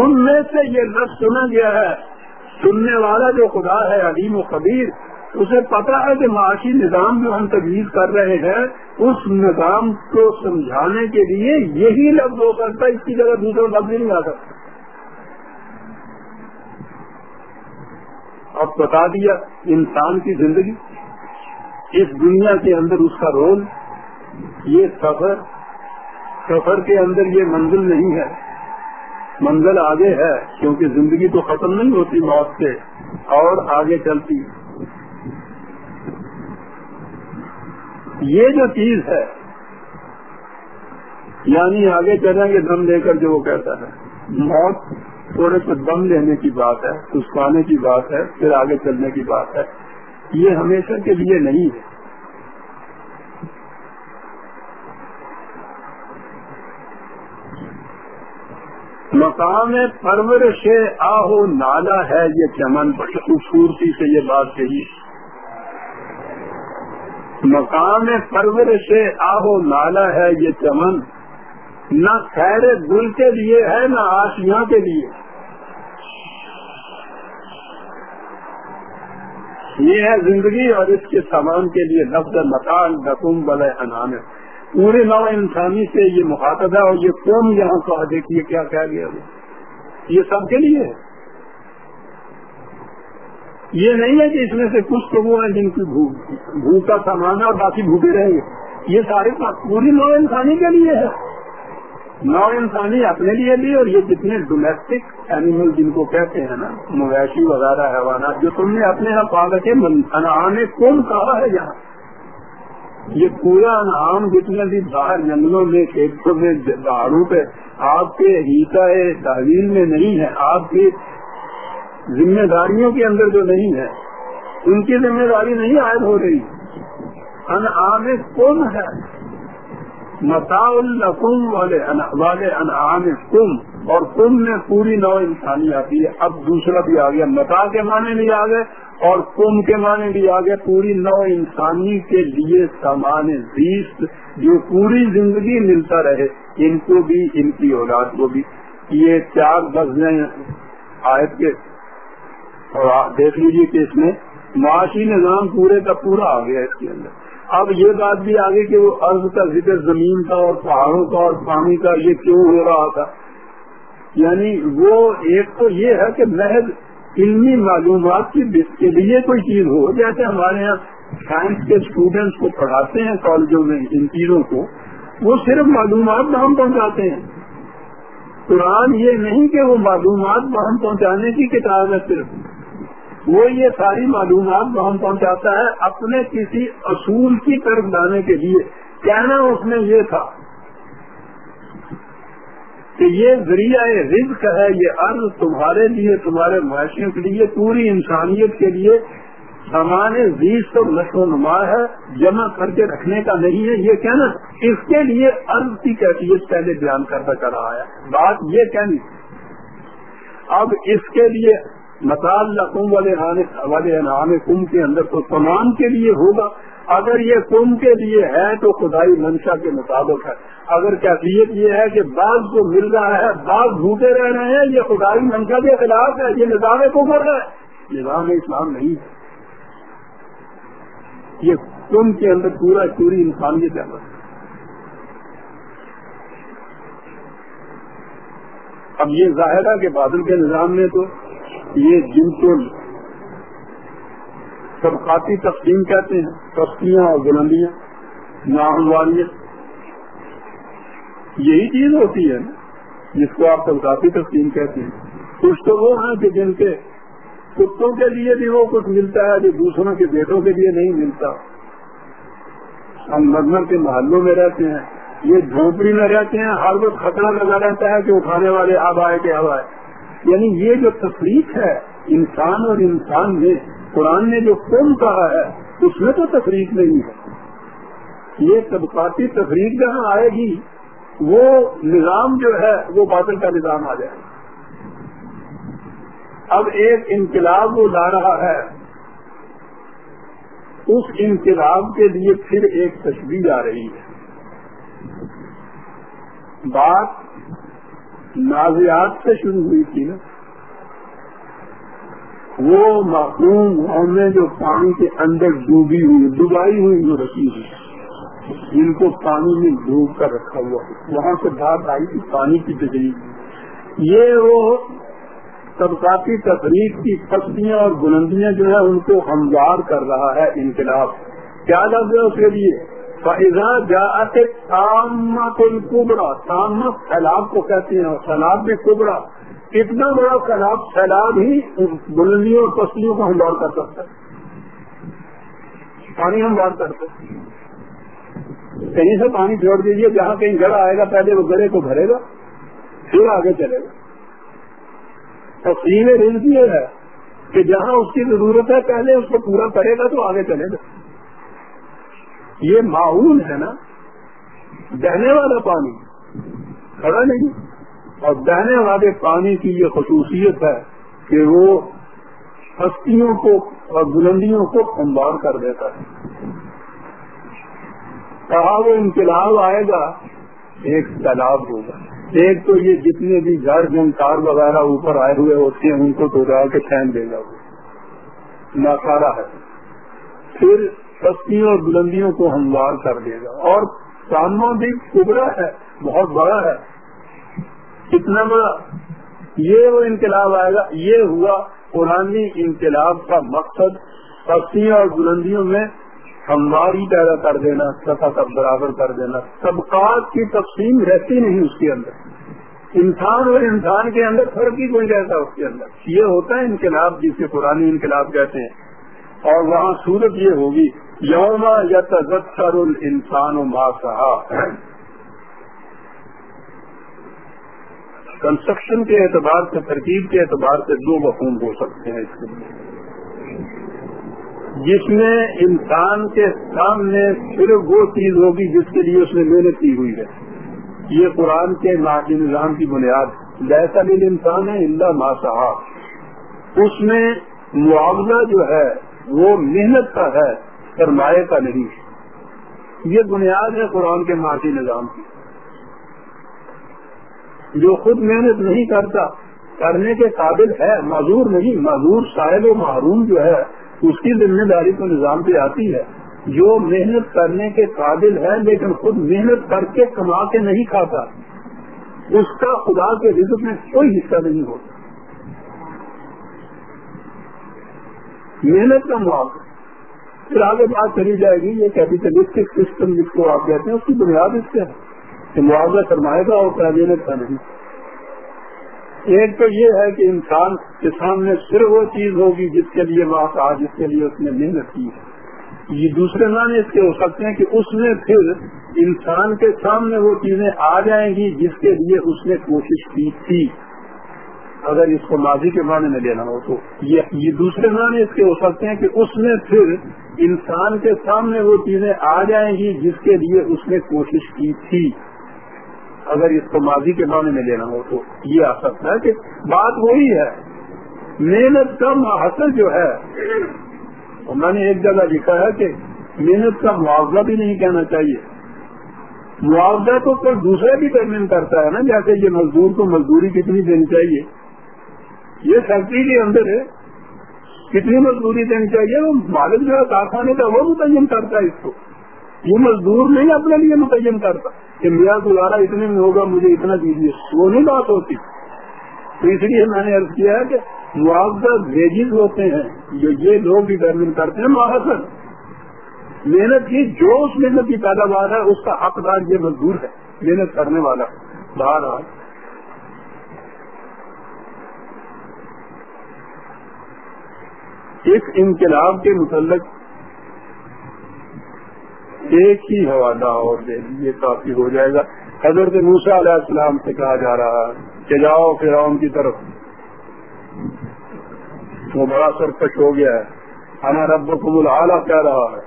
ان میں سے یہ لفظ سنا گیا ہے، سننے والا جو خدا ہے، علیم و قبیر اسے پتا ہے کہ معاشی نظام جو ہم تجویز کر رہے ہیں، اس نظام کو سمجھانے کے لیے یہی لفظ ہو سکتا ہے، اس کی جگہ دوسرا لفظ نہیں آ سکتا۔ اب بتا دیا انسان کی زندگی، اس دنیا کے اندر اس کا رول، یہ سفر سفر کے اندر یہ منزل نہیں ہے۔ منزل آگے ہے، کیونکہ زندگی تو ختم نہیں ہوتی موت سے، اور آگے چلتی۔ یہ جو چیز ہے یعنی آگے چلیں گے، دم لے کر جو وہ کہتا ہے، موت تھوڑے سے دم لینے کی بات ہے سسکانے کی بات ہے، پھر آگے چلنے کی بات ہے، یہ ہمیشہ کے لیے نہیں ہے۔ مقام پرورش آہو نالا ہے، یہ چمن، بڑی خوبصورتی سے یہ بات کہی۔ مقام پرورش آہو نالا ہے یہ چمن۔ نہ خیر دل کے لیے ہے، نہ آشیاں کے لیے۔ یہ ہے زندگی اور اس کے سامان کے لیے لفظ مکان نقم بل انعام۔ پورے نو انسانی سے یہ مخاطب ہے اور یہ قوم یہاں کو دیکھیے کیا کہہ گیا؟ یہ سب کے لیے ہے۔ یہ نہیں ہے کہ اس میں سے کچھ تو وہ ہیں جن کی بھوک کا سامان ہے اور باقی بھوکے رہیں گے۔ یہ سارے پوری نو انسانی کے لیے ہے۔ نو انسانی اپنے لیے بھی اور یہ جتنے ڈومیسٹک اینیمل جن کو کہتے ہیں نا، مویشی وغیرہ، حیوانات، جو تم نے اپنے یہاں پال رکھے انعام کون کہا ہے یہاں؟ یہ پورا انعام جتنے بھی باہر جنگلوں میں، کھیتوں میں پہاڑوں پہ، آپ کے ہیتا تحویل میں نہیں ہے۔ آپ کی ذمہ داریوں کے اندر جو نہیں ہے، ان کی ذمہ داری نہیں عائد ہو رہی۔ انعام کون ہے۔ متا القم والے والے انعام کم۔ اور کم میں پوری نو انسانی آتی ہے۔ اب دوسرا بھی آ گیا۔ متا کے معنی بھی آ گئے۔ اور کم کے معنی بھی آ گئے۔ پوری نو انسانی کے لیے سامان زیست جو پوری زندگی ملتا رہے۔ ان کو بھی، ان کی اولاد کو بھی۔ یہ چار بزنے آیت کے اور دیکھ لیجیے کہ اس میں معاشی نظام پورے کا پورا آ گیا اس کے اندر۔ اب یہ بات بھی آگے کہ وہ عرض کا ذکر زمین کا اور پہاڑوں کا اور پانی کا یہ کیوں ہو رہا تھا؟ یعنی وہ ایک تو یہ ہے کہ محض علمی معلومات کی کے لیے کوئی چیز ہو، جیسے ہمارے یہاں سائنس کے اسٹوڈینٹس کو پڑھاتے ہیں کالجوں میں ان چیزوں کو، وہ صرف معلومات بہم پہنچاتے ہیں۔ قرآن یہ نہیں کہ وہ معلومات بہم پہنچانے کی کتاب ہے صرف۔ وہ یہ ساری معلومات ہم پہنچاتا ہے اپنے کسی اصول کی طرف لانے کے لیے۔ کہنا اس میں یہ تھا کہ یہ ذریعہ رزق ہے، یہ عرض تمہارے لیے، تمہارے معاشرے کے لیے، پوری انسانیت کے لیے۔ سامان زیست اور نشو و نما ہے، جمع کر کے رکھنے کا نہیں ہے۔ یہ کہنا اس کے لیے عرض کی کیفیت پہلے بیان کرتا چلا آیا بات یہ کہنی۔ اب اس کے لیے مثال لقوم والے والے نام کم کے اندر تو تمام کے لیے ہوگا۔ اگر یہ کم کے لیے ہے تو خدائی منشا کے مطابق ہے۔ اگر کیفیت یہ ہے کہ بعض کو مل رہا ہے، بعض بھوکے رہ رہے ہیں، یہ خدائی منشا کے خلاف ہے، یہ نظام کو کر رہا ہے۔ نظام اسلام نہیں ہے۔ یہ تم کے اندر پورا چوری انسانیت ہے۔ اب یہ ظاہرہ کے بادل کے نظام میں تو یہ جن کو طبقاتی تقسیم کہتے ہیں تختیاں اور بلندیاں ناہمواریت یہی چیز ہوتی ہے نا، جس کو آپ طبقاتی تقسیم کہتے ہیں۔ کچھ تو وہ ہیں کہ جن کے کتوں کے لیے بھی وہ کچھ ملتا ہے، جو دوسروں کے بیٹوں کے لیے نہیں ملتا۔ ہم مدمر کے محلوں میں رہتے ہیں، یہ جھونپڑی میں رہتے ہیں، ہر وقت خطرہ لگا رہتا ہے کہ اٹھانے والے اب آئے کہ اب آئے۔ یعنی یہ جو تفریق ہے انسان اور انسان میں، قرآن نے جو کم کہا ہے، اس میں تو تفریق نہیں ہے۔ یہ طبقاتی تفریق جہاں آئے گی، وہ نظام جو ہے، وہ باطل کا نظام آ جائے۔ گا اب ایک انقلاب وہ لا رہا ہے۔ اس انقلاب کے لیے پھر ایک تشویش آ رہی ہے۔ بات نازیات سے شروع ہوئی تھی نا۔ وہ معصوم میں جو پانی کے اندر ڈوبی ہوئی، ڈبائی ہوئی جو رکھی ہوئی، جن کو پانی میں ڈوب کر رکھا ہوا وہاں سے بات آئی تھی پانی کی ڈگری یہ وہ طبقاتی تفریق کی پستیاں اور بلندیاں جو ہیں، ان کو ہموار کر رہا ہے انقلاب۔ کیا لفظ ہے اس کے لیے؟ فائزہ جاتے کبڑا سامت سیلاب کو کہتے ہیں سیلاب میں کبڑا اتنا بڑا سیلاب سیلاب ہی بلندیوں اور پستیوں کو ہم ہموار کر سکتا ہے پانی ہم ہموار کرتے کہیں سے پانی چھوڑ دیجیے جہاں کہیں گڑا آئے گا، پہلے وہ گڑے کو بھرے گا، پھر آگے چلے گا۔ تقسیم رزق یہ ہے کہ جہاں اس کی ضرورت ہے، پہلے اس کو پورا کرے گا تو آگے چلے گا۔ یہ معاون ہے نا، بہنے والا پانی، کھڑا نہیں۔ اور بہنے والے پانی کی یہ خصوصیت ہے کہ وہ ہستیوں کو اور بلندیوں کو کمبار کر دیتا ہے۔ کہا وہ انقلاب آئے گا، ایک تالاب ہوگا۔ ایک تو یہ جتنے بھی گھر جنکار وغیرہ اوپر آئے ہوئے ہوتے ہیں، ان کو تو کے پھینک دے گا۔ وہ ناکارا ہے۔ پھر سستیوں اور بلندیوں کو ہموار کر دے گا اور سامنا بھی ابڑا ہے، بہت بڑا ہے۔ کتنا بڑا۔ یہ وہ انقلاب آئے گا۔ یہ ہوا پرانی انقلاب کا مقصد۔ سستیوں اور بلندیوں میں ہمواری پیدا کر دینا، سطح تب برابر کر دینا۔ طبقات کی تقسیم رہتی نہیں اس کے اندر۔ انسان اور انسان کے اندر فرق ہی کوئی رہتا اس کے اندر۔ یہ ہوتا ہے انقلاب، جسے پرانی انقلاب کہتے ہیں۔ اور وہاں صورت یہ ہوگی یوم یا تذکر انسان و ماں کہا کنسٹرکشن کے اعتبار سے، ترکیب کے اعتبار سے دو مفہوم ہو سکتے ہیں اس کے لیے جس میں انسان کے سامنے صرف وہ چیز ہوگی جس کے لیے اس نے محنت کی ہوئی ہے۔ یہ قرآن کے معاشی نظام کی بنیاد۔ جیسا بھی انسان ہے اللہ ماسا اس میں معاوضہ جو ہے، وہ محنت کا ہے۔ سرمایہ کا نہیں یہ بنیاد ہے قرآن کے معاشی نظام کی۔ جو خود محنت نہیں کرتا، کرنے کے قابل ہے، معذور نہیں، معذور ساحل و محروم جو ہے، اس کی ذمہ داری تو نظام پہ آتی ہے۔ جو محنت کرنے کے قابل ہے، لیکن خود محنت کر کے کما کے نہیں کھاتا، اس کا خدا کے رزق میں کوئی حصہ نہیں ہوتا۔ محنت کا معاوضہ پھر آگے بات کری جائے گی، یہ کیپیٹلسٹک سسٹم جس کو آپ کہتے ہیں، اس کی بنیاد اس سے ہے۔ معاوضہ سرمایہ کا ہوتا ہے کا نہیں۔ ایک تو یہ ہے کہ انسان کے سامنے صرف وہ چیز ہوگی جس کے لیے وہ کہا جس کے لیے اس نے محنت کی ہے۔ یہ دوسرے معنی اس کے ہو سکتے ہیں کہ اس میں پھر انسان کے سامنے وہ چیزیں آ جائیں گی جس کے لیے اس نے کوشش کی تھی۔ اگر اس کو ماضی کے معنی میں لینا ہو تو یہ دوسرے معنی اس کے ہو سکتے ہیں کہ اس میں پھر انسان کے سامنے وہ چیزیں آ جائیں گی جس کے لیے اس نے کوشش کی تھی۔ اگر اس کو ماضی کے معنی میں لینا ہو تو یہ آ سکتا ہے کہ بات وہی ہے۔ محنت کا حاصل جو ہے۔ میں نے ایک جگہ لکھا ہے کہ محنت کا معاوضہ بھی نہیں کہنا چاہیے۔ معاوضہ تو کوئی دوسرا بھی پیمنٹ کرتا ہے نا، جیسے یہ مزدور کو مزدوری کتنی دینی چاہیے۔ یہ فیکٹری کے اندر ہے۔ کتنی مزدوری دینی چاہیے؟ وہ مالک جو ہے، کارخانے کا وہ متعین کرتا ہے اس کو۔ یہ مزدور نہیں اپنے لیے متعین کرتا۔ کہ میرا گزارا اتنے میں ہوگا، مجھے اتنا دیجیے۔ وہ نہیں بات ہوتی۔ تو اس لیے میں نے عرض کیا ہے کہ معاوضہ ویجز ہوتے ہیں۔ جو یہ لوگ ڈیٹرمن کرتے ہیں محسن محنت کی، جو اس محنت کی پیداوار ہے، اس کا حقدار یہ مزدور ہے۔ محنت کرنے والا۔ باہر ایک انقلاب کے متعلق ایک ہی حوالہ اور دے یہ کافی ہو جائے گا۔ حضرت موسا علیہ السلام سے کہا جا رہا ہے کہ جاؤ پھر کی طرف۔ وہ بڑا سرکش ہو گیا ہے۔ انا رب کو العلیٰ کہہ رہا ہے۔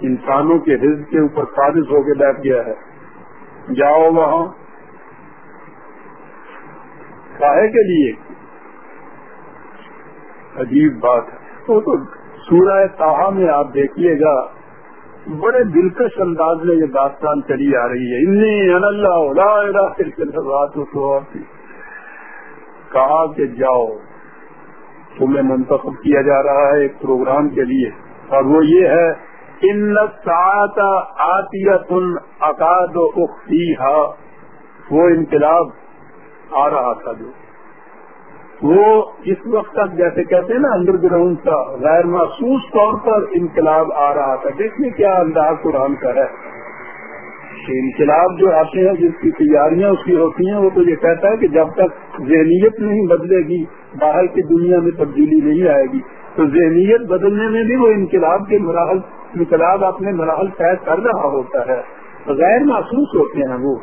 انسانوں کے حز کے اوپر قابض ہو کے بیٹھ گیا ہے۔ جاؤ وہاں۔ کاہے کے لیے؟ عجیب بات ہے۔ تو سورہ تاہا میں آپ دیکھیے گا، بڑے دلکش انداز میں یہ داستان چلی آ رہی ہے۔ کہا کہ جاؤ، تمہیں منتخب کیا جا رہا ہے ایک پروگرام کے لیے۔ اور وہ یہ ہے، ان اکاد وہ انقلاب آ رہا تھا جو۔ وہ اس وقت تک جیسے کہتے ہیں نا انڈر گراؤنڈ کا غیر محسوس طور پر انقلاب آ رہا تھا۔ دیکھیے کیا انداز قرآن کا ہے۔ انقلاب جو آتے ہیں، جس کی تیاریاں اس کی ہوتی ہیں، وہ تو یہ کہتا ہے کہ جب تک ذہنیت نہیں بدلے گی، باہر کی دنیا میں تبدیلی نہیں آئے گی، تو ذہنیت بدلنے میں بھی وہ انقلاب کے مراحل، انقلاب اپنے مراحل طے کر رہا ہوتا ہے۔ غیر محسوس ہوتے ہیں وہ۔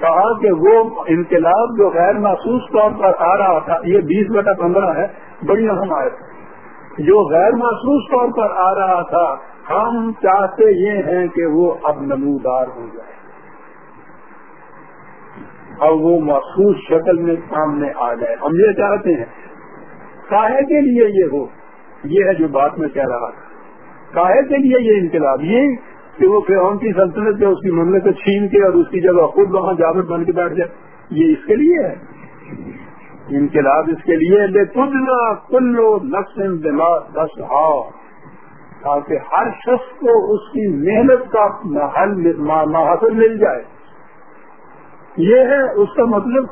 کہا کہ وہ انقلاب جو غیر محسوس طور پر آ رہا تھا، یہ بیس بٹا پندرہ ہے، بڑی اہم آئے جو غیر محسوس طور پر آ رہا تھا، ہم چاہتے یہ ہیں کہ وہ اب نمودار ہو جائے۔ اور وہ محسوس شکل میں سامنے آ جائے۔ ہم یہ چاہتے ہیں۔ کاہے کے لیے یہ ہو؟ یہ ہے جو بات میں کہہ رہا تھا۔ کاہے کے لیے یہ انقلاب؟ یہ کہ وہ فرعون کی سلطنت اس کی مملکت کو چھین کے اور اس کی جگہ خود وہاں جاوت بن کے بیٹھ جائے۔ یہ اس کے لیے ہے۔ انقلاب اس کے لیے بے کلو کلو نقص دماغ دس آؤ تاکہ ہر شخص کو اس کی محنت کا محل مل جائے۔ یہ ہے اس کا مطلب۔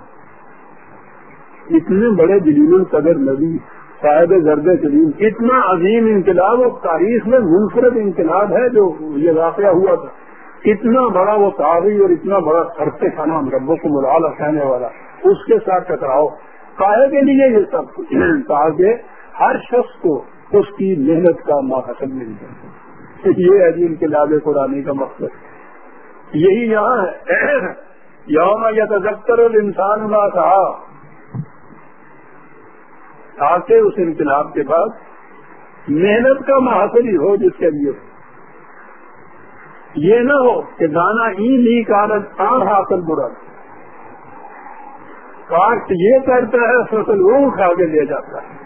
اتنے بڑے دلیل قدر نبی۔ صاحب زرد کریم اتنا عظیم انقلاب اور تاریخ میں منفرد انقلاب ہے جو یہ واقعہ ہوا تھا۔ اتنا بڑا وہ تاریخ اور اتنا بڑا سرتے کا نام ربوں کو ملالا کہنے والا۔ اس کے ساتھ ٹکراؤ۔ کاہے کے لیے یہ سب تاکہ ہر شخص کو اس کی محنت کا ماحصل مل جائے۔ یہ ہے جی انقلاب قرآن کا مقصد۔ یہی یہاں ہے۔ یوم یا تذکر الانسان ما کہا تاکہ اس انقلاب کے بعد، محنت کا محاصل ہی ہو جس کے لیے۔ یہ نہ ہو کہ دانا ای لی کارت آن حاصل برا۔ کاشت یہ کرتا ہے، فصل وہ اٹھا کے لے جاتا ہے۔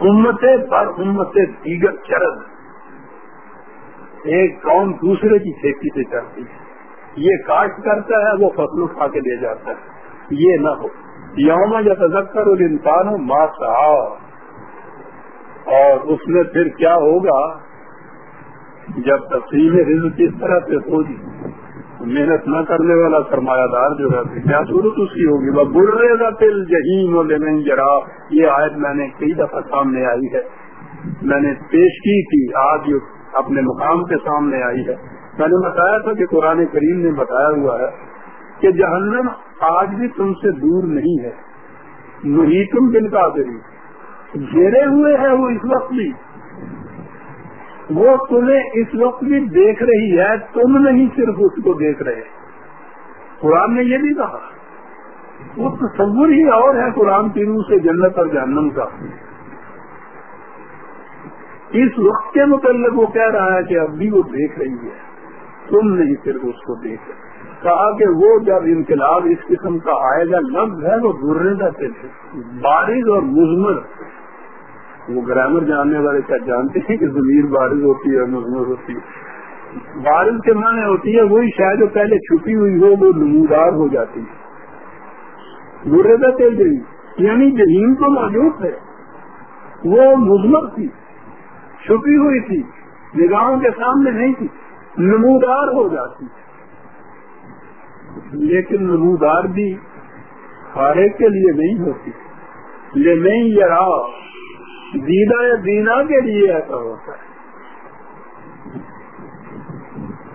امتیں پر امتیں دیگر چرد ایک قوم دوسرے کی کھیتی سے چلتی ہے یہ کاشت کرتا ہے، وہ فصل اٹھا کے دے جاتا ہے۔ یہ نہ ہو۔ یوم یا تذکر اور انسان ہو اور اس میں پھر کیا ہوگا؟ جب تقسیم رزق اس طرح سے ہوگی محنت نہ کرنے والا سرمایہ دار جو ہے کیا صورت اس کی ہوگی؟ وہ برے گا تل جہیم اور لیمن جرا یہ آیت میں نے کئی دفعہ سامنے آئی ہے۔ میں نے پیش کی تھی، آج اپنے مقام کے سامنے آئی ہے۔ میں نے بتایا تھا کہ قرآن کریم نے بتایا ہوا ہے کہ جہنم آج بھی تم سے دور نہیں ہے۔ محیطم بن کا گھیرے ہوئے ہیں وہ اس وقت بھی۔ وہ تمہیں اس وقت بھی دیکھ رہی ہے، تم نہیں صرف اس کو دیکھ رہے۔ قرآن نے یہ بھی کہا۔ وہ تصور ہی اور ہے قرآن کی روح سے جنت اور جہنم کا۔ اس وقت کے متعلق وہ کہہ رہا ہے کہ اب بھی وہ دیکھ رہی ہے۔ تم نہیں صرف اس کو دیکھ رہے۔ کہا کہ وہ جب انقلاب اس قسم کا آئے گا لفظ ہے وہ درنے جاتے تھے۔ بارش اور مزمر۔ وہ گرامر جاننے والے کیا جانتے ہیں کہ زمین بارش ہوتی ہے، مزمر ہوتی ہے۔ بارش کے معنی ہوتی ہے، وہی شاید جو پہلے چھپی ہوئی ہو، وہ نمودار ہو جاتی ہے۔ برے تیل گئی یعنی جہین تو موجود ہے وہ مزمر تھی۔ چھپی ہوئی تھی۔ نگاہوں کے سامنے نہیں تھی۔ نمودار ہو جاتی۔ لیکن نمودار بھی ہر کے لیے نہیں ہوتی۔ یہ نہیں یہ دینا یا دینا کے لیے ایسا ہوتا ہے۔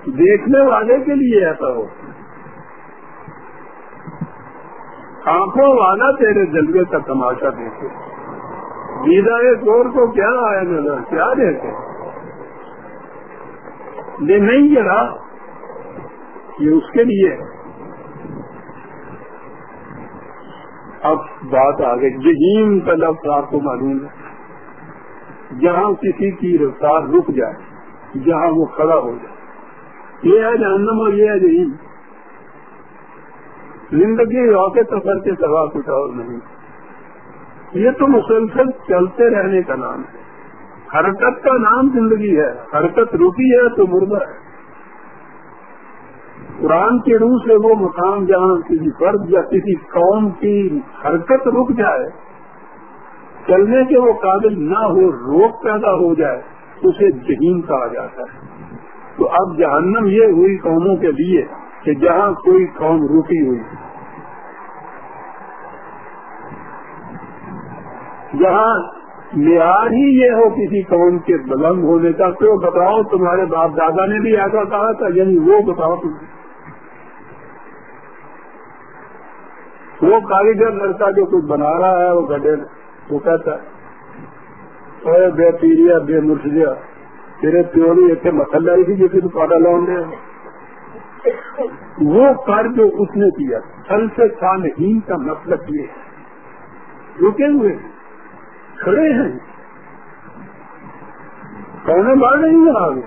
دیکھنے والے کے لیے ایسا ہوتا ہے۔ آنکھوں والا تیرے جلوے کا تماشا دیکھے۔ دیدا زور کو کیا آیا نظر؟ کیا دیکھے؟ یہ نہیں یہ یہ اس کے لیے۔ اب بات آ گئی جہیم کا لفظ آپ کو معلوم ہے۔ جہاں کسی کی رفتار رک جائے، جہاں وہ کھڑا ہو جائے۔ یہ ہے جہنم اور یہ ہے جہیم۔ زندگی واقع سفر کے سوا کچھ اور نہیں۔ یہ تو مسلسل چلتے رہنے کا نام ہے۔ حرکت کا نام زندگی ہے۔ حرکت رکی ہے تو مردہ ہے۔ قرآن کے روح سے وہ مقام جہاں کسی فرد یا کسی قوم کی حرکت رک جائے، چلنے کے وہ قابل نہ ہو، روک پیدا ہو جائے، اسے جہین کہا جاتا ہے۔ تو اب جہنم یہ ہوئی قوموں کے لیے کہ جہاں کوئی قوم رکی ہوئی۔ جہاں معیار ہی یہ ہو کسی قوم کے بلند ہونے کا، تو بتاؤ تمہارے باپ دادا نے بھی ایسا کہا تھا؟ یعنی وہ بتاؤ تم وہ کاریگر لڑکا جو کچھ بنا رہا ہے، وہ گڈے وہ کہتا ہے بے پیریا، بے مرشیا تیرے پیوری اتنے مسل لائی تھی جیسے تو پاٹا لاؤں گے وہ کر جو اس نے کیا پھل سے نہیں کا مطلب یہ ہے۔ رکے ہوئے، کھڑے ہیں۔ کہنے بڑھ رہی ہیں آگے؟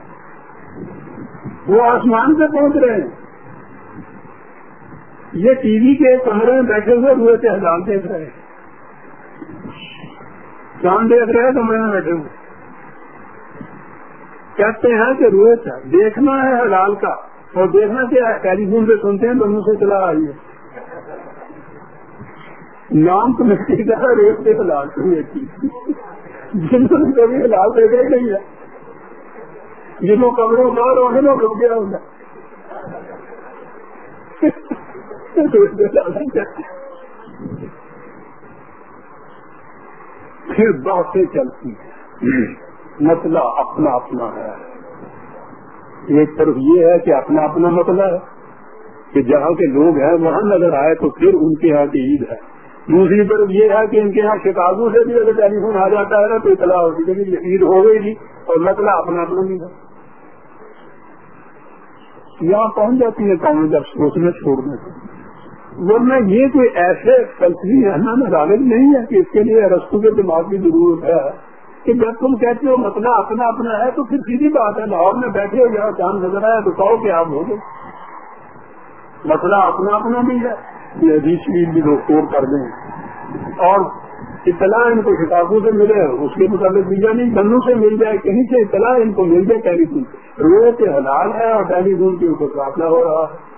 وہ آسمان سے پہنچ رہے ہیں۔ یہ ٹی وی کے کمرے میں بیٹھے ہوئے روئے تھے حلال دیکھ رہے چاند دیکھ رہے کمرے میں بیٹھے ہوئے۔ کہتے ہیں کہ روئے تھا دیکھنا ہے حلال کا۔ اور دیکھنا کیا ہے ٹیلی فون پہ سنتے ہیں، دونوں سے چلا آئیے نام تو مٹی کا روز سے حلال ہوئے تھی۔ جنہوں نے کبھی حلال دیکھے نہیں ہے۔ جنہوں کمروں کا رونے میں رک گیا ہوگا پھر باتیں چلتی ہیں۔ مسئلہ اپنا اپنا ہے۔ ایک طرف یہ ہے کہ اپنا اپنا مسئلہ ہے کہ جہاں کے لوگ ہیں، وہاں نظر آئے تو پھر ان کے یہاں کی عید ہے۔ دوسری طرف یہ ہے کہ ان کے یہاں شکایتوں سے بھی اگر ٹیلی فون آ جاتا ہے نا تو اطلاع ہوتی ہے کہ عید ہو گئی تھی اور مسئلہ اپنا اپنا نہیں تھا یہاں پہنچ جاتی ہے؟ کام جب سوچنے چھوڑنے سے ورنہ یہ کوئی ایسے فلسفی ہے نا نہیں ہے کہ اس کے لیے رستوں کے دماغ کی ضرورت ہے کہ جب تم کہتے ہو مسئلہ اپنا اپنا ہے تو پھر سیدھی بات ہے، لاہور میں بیٹھے ہو جہاں چاند نظر آیا تو کہو کہ آپ ہو گئے۔ مسئلہ اپنا اپنا بھی ہے۔ یہ ابھی بھی لوگ توڑ کر دیں۔ اور اطلاع ان کو کتابوں سے ملے، اس کے مطابق مل جائے نہیں، بندوں سے مل جائے، کہیں سے اطلاع ان کو مل جائے ٹیلی فون روئے کے حلال ہے اور ٹیلی فون کے اوپر قافلہ ہو رہا ہے۔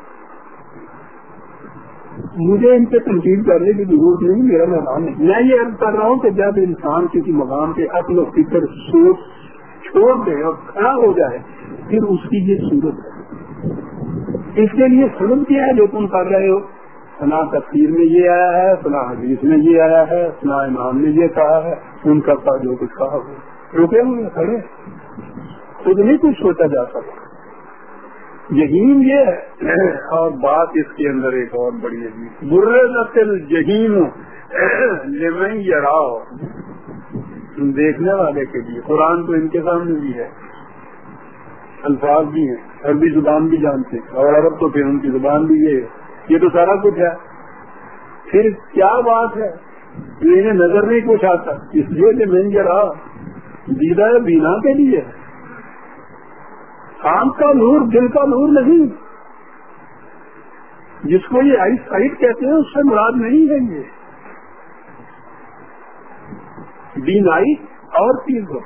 مجھے ان سے تنقید کرنے کی ضرورت نہیں، میرا مہمان نہیں۔ میں یہ عرض کر رہا ہوں کہ جب انسان کسی مقام پہ اپنے فکر، سوچ چھوڑ دے اور کھڑا ہو جائے، پھر اس کی یہ صورت ہے۔ اس کے لیے سلم کیا ہے جو تم کر رہے ہو؟ فلاں تفصیل میں یہ آیا ہے، فلاں حدیث میں یہ آیا ہے، فلاں امام نے یہ کہا ہے، ان کا جو کچھ کہا ہو۔ رکے ہوئے کھڑے خود نہیں کچھ سوچا جا سکتا۔ یہین یہ ہے اور بات اس کے اندر ایک اور بڑی عجیب برے نسل یہین یراؤ دیکھنے والے کے لیے. قرآن تو ان کے سامنے بھی ہے. الفاظ بھی ہیں. عربی زبان بھی جانتے ہیں. اور عرب تو پھر ان کی زبان بھی یہ ہے. یہ تو سارا کچھ ہے. پھر کیا بات ہے؟ انہیں نظر نہیں کچھ آتا اس لیے کہ میں ذرا دیدہ بینا کے لیے آنکھ کا نور، دل کا نور نہیں۔ جس کو یہ آئی سائٹ کہتے ہیں، اس سے مراد نہیں ہے یہ۔ بینائی اور چیز ہو۔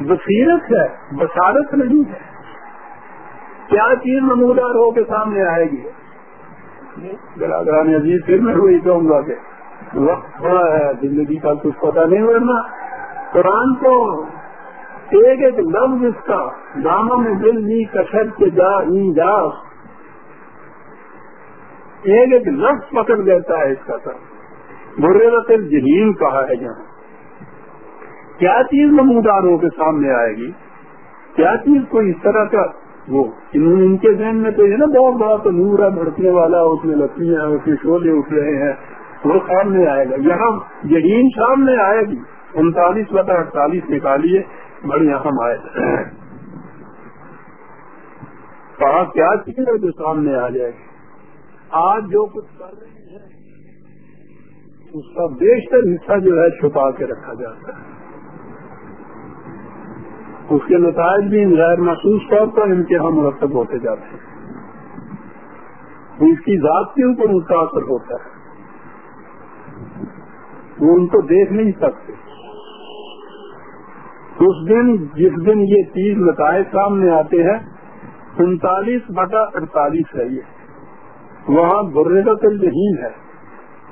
بصیرت ہے بسارت نہیں ہے۔ کیا چیز نمودار ہو کے سامنے آئے گی؟ گراگران عزیز، پھر میں وہی کہوں گا کہ وقت تھوڑا ہے، زندگی کا کچھ پتا نہیں ورنہ قرآن کو ایک ایک لفظ اس کا داموں میں دل نہیں کشت کے جا جا۔ ایک ایک لفظ پکڑ دیتا ہے اس کا سر۔ برے رتل کہا ہے جہاں۔ کیا چیز نمودار ہو کے سامنے آئے گی؟ کیا چیز کوئی اس طرح کا؟ وہ ان کے ذہن میں تو یہ نا، بہت بڑا تو نور ہے بڑھنے والا، اس میں لکڑیاں اس میں شولے اٹھ رہے ہیں، وہ سامنے آئے گا۔ یہاں یقین سامنے آئے گی۔ انتالیس بتا اڑتالیس نکالیے۔ بڑی اہم آئے کہا، کیا چیز ہے جو سامنے آ جائے؟ گی آج جو کچھ کر رہے ہیں، اس کا بیشتر حصہ جو ہے چھپا کے رکھا جاتا ہے۔ اس کے نتائج بھی غیر محسوس طور پر ان کے ہم مرتب ہوتے جاتے ہیں۔ اس کی ذات کے اوپر متاثر ہوتا ہے۔ وہ ان کو دیکھ نہیں سکتے۔ اس دن جس دن یہ تیز نتائج سامنے آتے ہیں، انتالیس بٹا اڑتالیس ہے یہ۔ وہاں برے کا کل ذہین ہے۔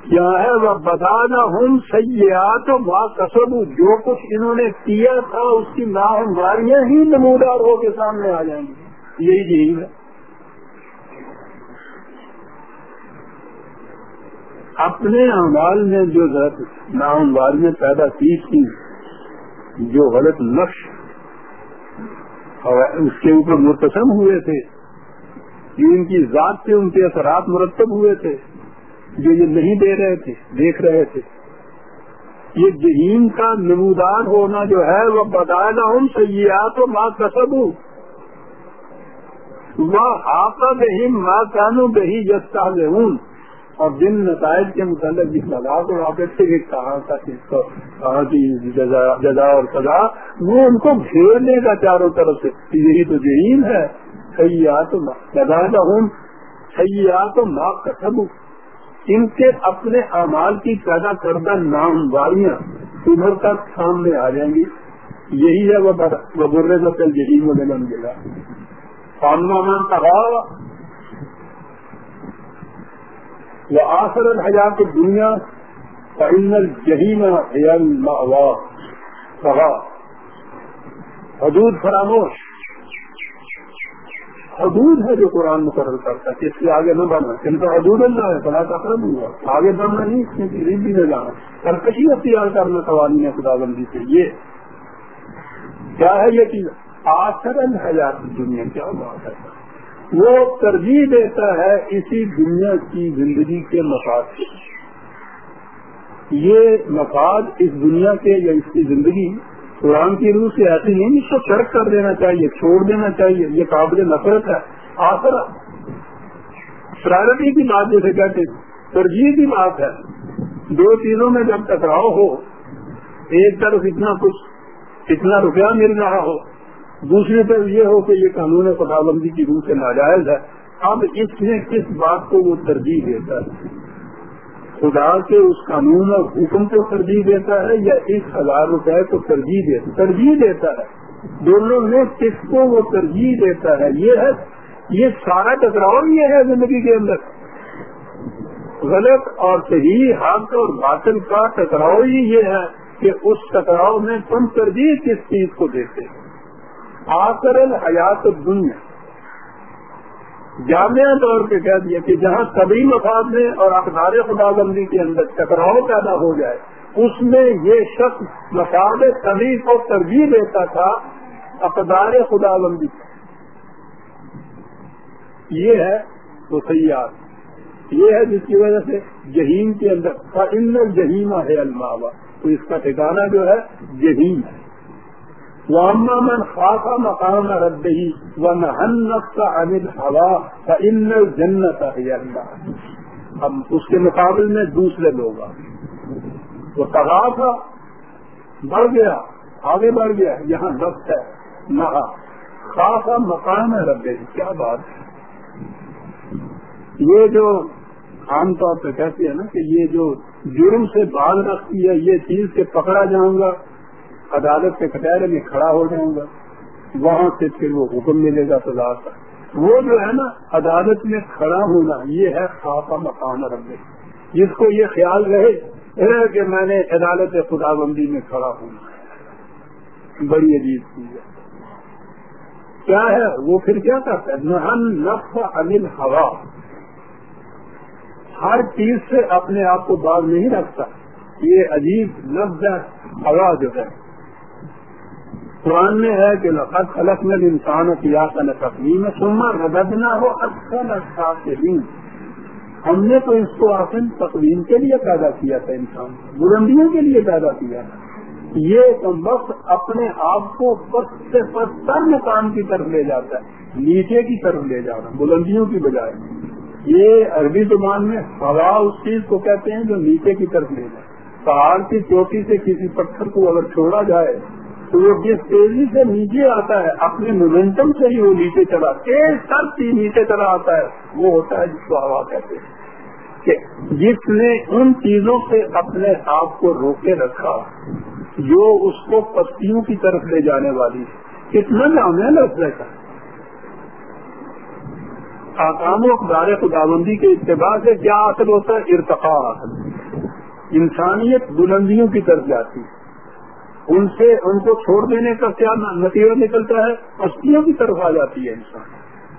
کیا ہے؟ وہ بتانا ہوں سیاحت ماں کسب جو کچھ انہوں نے کیا تھا، اس کی ناہمواریاں ہی نمودار ہو کے سامنے آ جائیں گی۔ یہی ذہین ہے۔ اپنے اعمال میں جو ناہمواریاں پیدا کی تھی جو غلط نقش اس کے اوپر مرتسم ہوئے تھے ان کی ذات سے ان کے اثرات مرتب ہوئے تھے، جو یہ نہیں دے رہے تھے، دیکھ رہے تھے۔ یہ جہین کا نمودار ہونا جو ہے، وہ بتایا ہوں سیاحت و ماں کسب وہ آپ دہی ماں کانو دہی جستا ہوں اور جن نتائج کے متعلق جس لگا کو واپس سے کہا تھا کہاں کی جزا اور سزا، وہ ان کو گھیرنے کا چاروں طرف سے۔ یہی تو جہین ہے۔ سیاحت لگاتا ہوں سیاحت و ماں کسب ان کے اپنے اعمال کی پیدا کردہ نام واریاں ادھر تک سامنے آ جائیں گی۔ یہی ہے وہ برے کا کل یہی میں بن گیا سامنا مان کہا وہ آسر الحیات دنیا فائنل جہین کہا حدود فراموش۔ حدود ہے جو قرآن مقرر کرتا ہے، اس کے آگے نہ بڑھنا۔ ان کا حدود اللہ ہے، بڑا تقرب ہوا۔ آگے بڑھنا نہیں، اس کی غریب بھی نہ جانا۔ سرکشی اختیار کرنا قوانین خدا بندی سے۔ یہ کیا ہے یہ چیز؟ آسرن حیات دنیا کیا بات ہے؟ وہ ترجیح دیتا ہے اسی دنیا کی زندگی کے مفاد سے یہ مفاد اس دنیا کے یا اس کی زندگی قرآن کی روح سے ایسی نہیں، اس کو ترک کر دینا چاہیے، چھوڑ دینا چاہیے، یہ قابل نفرت ہے۔ آخر پرائرٹی کی بات جیسے کہتے ترجیح کی بات ہے۔ دو چیزوں میں جب ٹکراؤ ہو، ایک طرف اتنا کچھ، اتنا روپیہ مل رہا ہو دوسری طرف یہ ہو کہ یہ قانون خدا بندی کی روح سے ناجائز ہے۔ اب اس میں کس بات کو وہ ترجیح دیتا ہے؟ خدا کے اس قانون اور حکم کو ترجیح دیتا ہے یا اس ہزار روپے کو ترجیح دیتا ترجیح دیتا ہے۔ دونوں میں کس کو وہ ترجیح دیتا ہے؟ یہ ہے، یہ سارا ٹکراؤ یہ ہے زندگی کے اندر۔ غلط اور صحیح، حق اور باطل کا ٹکراؤ ہی یہ ہے کہ اس ٹکراؤ میں تم ترجیح کس چیز کو دیتے آکر حیات دنیا جامعہ طور پہ کہہ دیا کہ جہاں سبھی مفاد میں اور اقدار خدا بندی کے اندر ٹکراؤ پیدا ہو جائے، اس میں یہ شخص مفاد سبھی کو ترجیح دیتا تھا اقدار خدا بندی یہ ہے تو سیاح یہ ہے جس کی وجہ سے جہین کے اندر جہیمہ ہے الماوا تو اس کا ٹھکانا جو ہے جہین ہے۔ واما من خاصا مقام رد ہی و نحنت کا امل ہوا جنت اب اس کے مقابل میں دوسرے لوگ آ وہ تغافا بڑھ گیا، آگے بڑھ گیا، یہاں لفظ ہے نہ خاصا مقام ہے رب کیا بات ہے؟ یہ جو عام طور پہ کہتے ہیں نا کہ یہ جو جرم سے باز رکھتی ہے، یہ چیز سے پکڑا جاؤں گا عدالت کے کٹہرے میں کھڑا ہو جاؤں گا، وہاں سے پھر وہ حکم ملے گا سزا کا۔ وہ جو ہے نا، عدالت میں کھڑا ہونا، یہ ہے خاصا مقام رب جس کو یہ خیال رہے کہ میں نے عدالت خدا بندی میں کھڑا ہونا۔ بڑی عجیب چیز ہے۔ کیا ہے؟ وہ پھر کیا کرتا ہے؟ نہن نف انل ہوا ہر چیز سے اپنے آپ کو باز نہیں رکھتا۔ یہ عجیب لفظ ہے ہوا جو ہے۔ قرآن میں ہے کہ لفظ خلق میں انسان کیا کا تقلیم سما ردنا ہو اچھا لگتا ہم نے تو اس کو آسن تقویم کے لیے پیدا کیا تھا انسان، بلندیوں کے لیے پیدا کیا تھا۔ یہ وقت اپنے آپ کو پس سے پس مقام کی طرف لے جاتا ہے، نیچے کی طرف لے جانا، بلندیوں کی بجائے۔ یہ عربی زبان میں ہوا اس چیز کو کہتے ہیں جو نیچے کی طرف لے جائے۔ پہاڑ کی چوٹی سے کسی پتھر کو اگر چھوڑا جائے تو وہ جس تیزی سے نیچے آتا ہے اپنے مومنٹم سے ہی وہ نیچے چلا، تیز سر سی نیچے چلا آتا ہے۔ وہ ہوتا ہے جس کو ہوا کہتے ہیں۔ کہ جس نے ان چیزوں سے اپنے آپ کو روکے رکھا، جو اس کو پستیوں کی طرف لے جانے والی۔ ہے کتنا نام ہے لفظ کا۔ آکام و اقدار خداوندی کے اتباع سے کیا حاصل ہوتا ہے؟ ارتقا حاصل انسانیت بلندیوں کی طرف جاتی۔ ہے ان سے ان کو چھوڑ دینے کا کیا نتیجہ نکلتا ہے؟ پستیوں کی طرف آ جاتی ہے انسان۔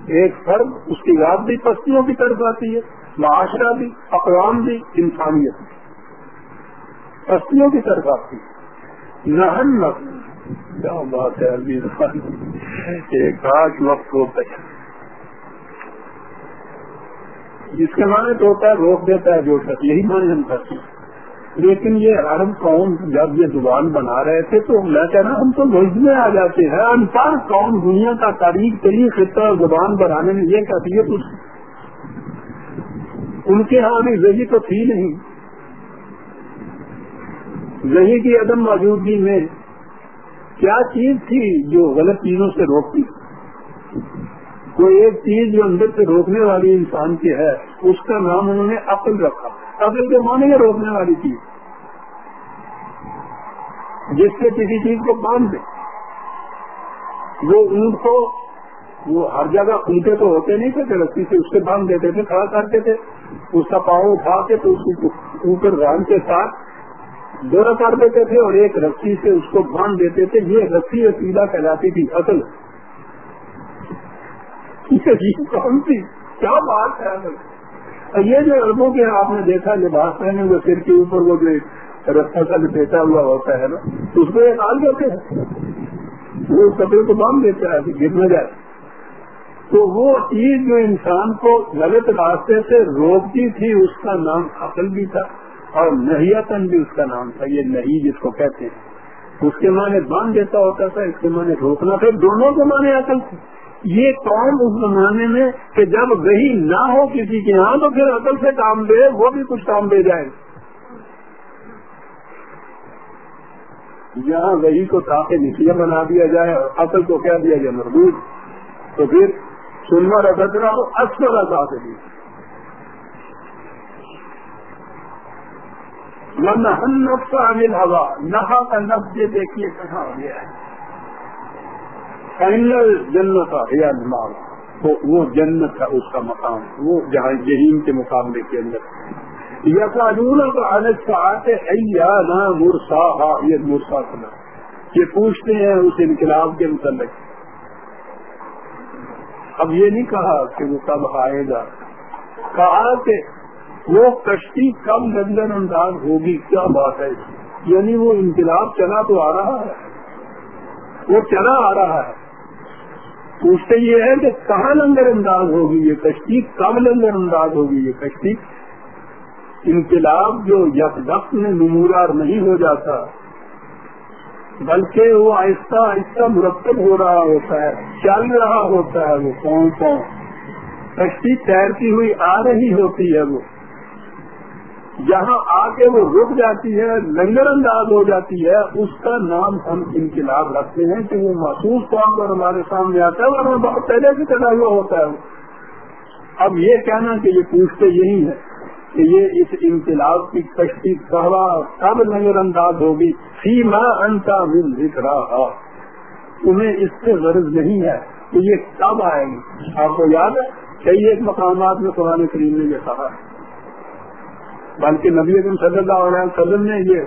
ایک فرد، اس کی یاد بھی پستیوں کی طرف آتی ہے، معاشرہ بھی، اقوام بھی، انسانیت بھی۔ پستیوں کی طرف آتی ہے۔ نہن کیا بات ہے ایک خاص وقت ہوتا ہے جس کے معنی تو ہوتا ہے، روک دیتا ہے جو شخص، یہی معنی ہم کرتے ہیں۔ لیکن یہ عرب قوم جب یہ زبان بنا رہے تھے تو میں کہہ رہا ہم تو لوگ میں آ جاتے ہیں۔ ان پڑھ قوم دنیا کا تاریخ ترین خطہ زبان بنانے میں یہ کیفیت ان کے یہاں بھی تو تھی نہیں۔ وہی کی عدم موجودگی میں کیا چیز تھی جو غلط چیزوں سے روکتی؟ کوئی ایک چیز جو اندر سے روکنے والی انسان کی ہے، اس کا نام انہوں نے عقل رکھا۔ عقل کے معنی میں روکنے والی چیز۔ جس سے کسی چیز کو باندھ دے وہ اونٹ کو وہ ہر جگہ اونٹے تو ہوتے نہیں تھے رسی سے اس سے باندھ دیتے تھے، کھڑا کرتے تھے۔ اس کا پاؤں اٹھا کے تو اس کو اوپر ران کے ساتھ دورہ کر دیتے تھے اور ایک رسی سے اس کو باندھ دیتے تھے۔ یہ رسی وسیلہ کہلاتی تھی، اصل۔ کون سی کیا بات ہے یہ جو اربوں کے آپ نے دیکھا لباس پہنے وہ سر کے اوپر وہ جو رستہ کا لپیٹا ہوا ہوتا ہے نا اس کو ایک آل دیتے ہیں۔ وہ کپڑے کو باندھ دیتا ہے گر نہ جائے۔ تو وہ چیز جو انسان کو غلط راستے سے روکتی تھی، اس کا نام عقل بھی تھا اور نہیاتن بھی اس کا نام تھا۔ یہ نہیں جس کو کہتے ہیں۔ اس کے معنی باندھ دیتا ہوتا تھا، اس کے معنی روکنا تھا دونوں کے معنی عقل تھے۔ یہ قوم اس زمانے میں کہ جب وہی نہ ہو کسی کے یہاں تو پھر عقل سے کام دے، وہ بھی کچھ کام دے جائے۔ جہاں وہی کو تاکہ نسیہ بنا دیا جائے اور عقل کو کیا دیا جائے مربوط تو پھر سنوا رکھنا ہو اکثر ادا سے بھی عامل ہوا نہا کا نفس یہ دیکھیے کہاں ہو گیا ہے۔ فائنل جنت یا تو وہ جنت کا اس کا مقام۔ وہ جہاں جہین کے مقابلے کے اندر۔ یا قانون کا انج کا آتے مرسا یہ مرسا سنا۔ یہ پوچھتے ہیں اس انقلاب کے متعلق۔ اب یہ نہیں کہا کہ وہ کب آئے گا۔ کہا کہ وہ کشتی کم نظر انداز ہوگی، کیا بات ہے۔ یعنی وہ انقلاب چلا تو آ رہا ہے۔ وہ چلا آ رہا ہے۔ پوچھتے یہ ہے کہ کہاں لنگر انداز ہوگی یہ کشتی؟ کب لنگر انداز ہوگی یہ کشتی؟ انقلاب جو یک میں نمورار نہیں ہو جاتا، بلکہ وہ آہستہ آہستہ مرتب ہو رہا ہوتا ہے، چل رہا ہوتا ہے وہ کون کون کشتی تیرتی ہوئی آ رہی ہوتی ہے وہ۔ جہاں آ کے وہ رک جاتی ہے، لنگر انداز ہو جاتی ہے، اس کا نام ہم انقلاب رکھتے ہیں کہ وہ محسوس طور پر ہمارے سامنے آتا ہے اور بہت پہلے سے چلا ہوا ہوتا ہے۔ اب یہ کہنا کہ یہ پوچھتے یہی ہے کہ یہ اس انقلاب کی کشتی کہوا کب نظر انداز ہوگی؟ سیما انتا مل دکھ رہا تمہیں اس سے غرض نہیں ہے کہ یہ کب آئے گی۔ آپ کو یاد ہے کئی ایک مقامات میں قرآن کریم نے یہ کہا ہے۔ بلکہ نبی اعظم صلی اللہ علیہ وسلم نے یہ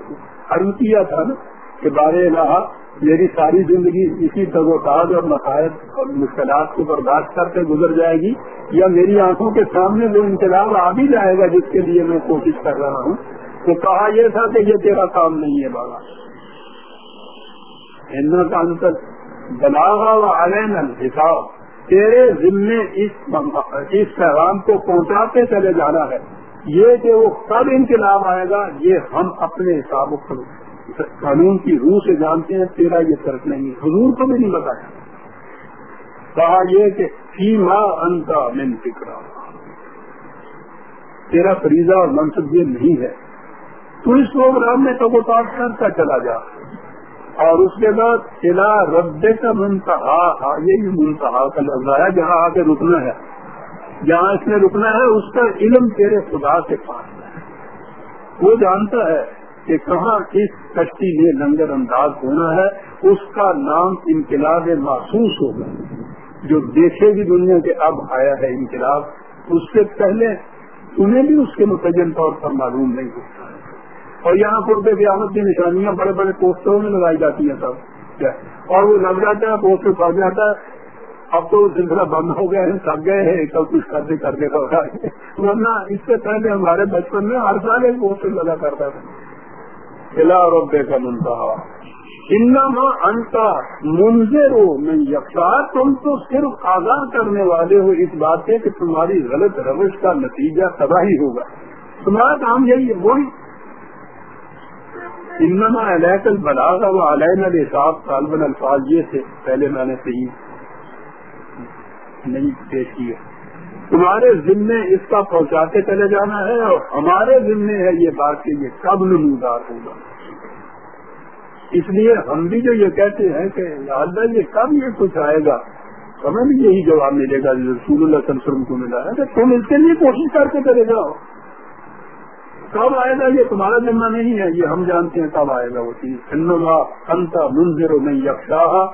عرض کیا تھا نا کہ بار اللہ میری ساری زندگی اسی تغوتاج اور مسائل اور مشکلات کو برداشت کر کے گزر جائے گی یا میری آنکھوں کے سامنے وہ انقلاب آ بھی جائے گا جس کے لیے میں کوشش کر رہا ہوں، تو کہا یہ تھا کہ یہ تیرا کام نہیں ہے بابا۔ ہندو کا انتر و علین حساب تیرے ذمے اس پیغام کو پہنچاتے چلے جانا ہے۔ یہ کہ وہ کب انقلاب آئے گا، یہ ہم اپنے حساب و قانون کی روح سے جانتے ہیں، تیرا یہ فرق نہیں حضور کو بھی نہیں بتایا۔ کہا یہ کہ سیما انتا من فکر تیرا فریضہ اور منصب یہ نہیں ہے۔ تو اس پروگرام میں تو وہ کرتا چلا جا۔ اور اس کے بعد چلا رب کا منتہا یہی منتہا کا لفظ آیا جہاں آ کے رکنا ہے۔ جہاں اس نے رکنا ہے، اس کا علم تیرے خدا سے پاس ہے۔ وہ جانتا ہے کہ کہاں اس کشتی میں لنگر انداز ہونا ہے، اس کا نام انقلاب محسوس ہوگا۔ جو دیکھے گی دنیا کے اب آیا ہے انقلاب، اس سے پہلے انہیں بھی اس کے متعین طور پر معلوم نہیں ہوتا۔ اور یہاں قرب قیامت کی نشانیاں بڑے بڑے پوسٹروں میں لگائی جاتی ہیں سب۔ اور وہ لگ جاتا ہے، پوسٹر پڑ جاتا ہے اب تو سلسلہ بند ہو گئے ہیں تھک گئے ہیں، سب کچھ کرتے کرتے ہوگا ورنہ اس سے پہلے ہمارے بچپن میں ہر سال ایک پوسٹر لگا کرتا تھا۔ قلعہ اور بے کا منتہا انما انتا منظر ہو میں یکساں تم تو صرف آگاہ کرنے والے ہو۔ اس بات سے کہ تمہاری غلط روش کا نتیجہ تباہی ہوگا۔ تمہارا کام یہی ہے وہی۔ انما علیہ البلاغ و علیہ الحساب۔ طالب الفاظ یہ تھے، پہلے میں نے صحیح نہیں پیش کیا تمہارے ذمے اس کا پہنچاتے چلے جانا ہے اور ہمارے ذمے ہے یہ بات کہ یہ کب نمودار ہوگا۔ اس لیے ہم بھی جو یہ کہتے ہیں کہ اللہ یہ کب یہ کچھ آئے گا؟ ہمیں بھی یہی جواب ملے گا۔ رسول اللہ صلی اللہ علیہ وسلم کو ملا ہے کہ تم اس کے لیے کوشش کر کے کرے جاؤ۔ کب آئے گا؟ یہ تمہارا ذمہ نہیں ہے، یہ ہم جانتے ہیں کب آئے گا وہ چیز۔ انتا منظر نہیں یکشا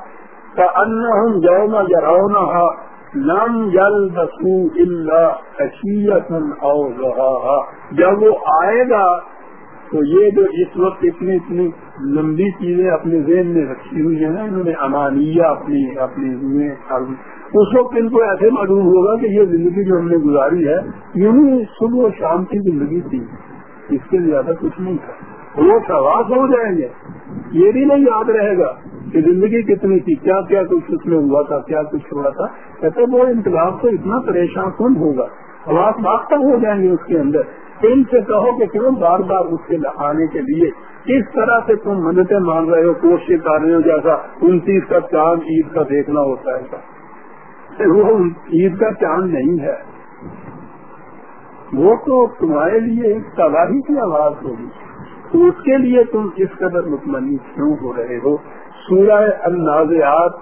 کا ان جونا جرونا لم جل بسو اللہ جب وہ آئے گا تو یہ جو اس وقت اتنی اتنی لمبی چیزیں اپنے ذہن میں رکھی ہوئی ہیں نا، انہوں نے امانیہ اپنی اپنی اس وقت ان کو ایسے معلوم ہوگا کہ یہ زندگی جو ہم نے گزاری ہے، یوں صبح و شام کی زندگی تھی۔ اس سے زیادہ کچھ نہیں تھا۔ وہ سواس ہو جائیں گے۔ یہ بھی نہیں یاد رہے گا کہ زندگی کتنی تھی، کیا کیا کچھ اس میں ہوا تھا، کیا کچھ ہوا تھا۔ کہتے وہ انتظام تو اتنا پریشان کن ہوگا۔ آواز باختہ ہو جائیں گے اس کے اندر۔ ان سے کہو کہ کیوں بار بار اس کے آنے کے لیے کس طرح سے تم منتیں مان رہے ہو، کوشش کر رہے ہو، جیسا انتیس کا چاند عید کا دیکھنا ہوتا ہے۔ وہ عید کا چاند نہیں ہے۔ وہ تو تمہارے لیے ایک تباہی کی آواز ہوگی۔ اس کے لیے تم اس قدر مطمئن کیوں ہو رہے ہو؟ سورہ النازعات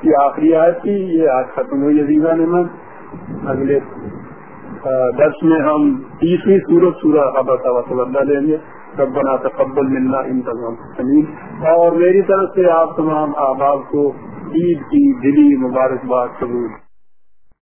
کی آخری آیت تھی، یہ آج ختم ہوئی عزیزہ نعمت اگلے درس میں ہم تیسری سورت، سورہ ابا لیں گے۔ ربنا تقبل ملنا انتظام اور میری طرف سے آپ تمام احباب کو عید کی دلی مبارکباد قبول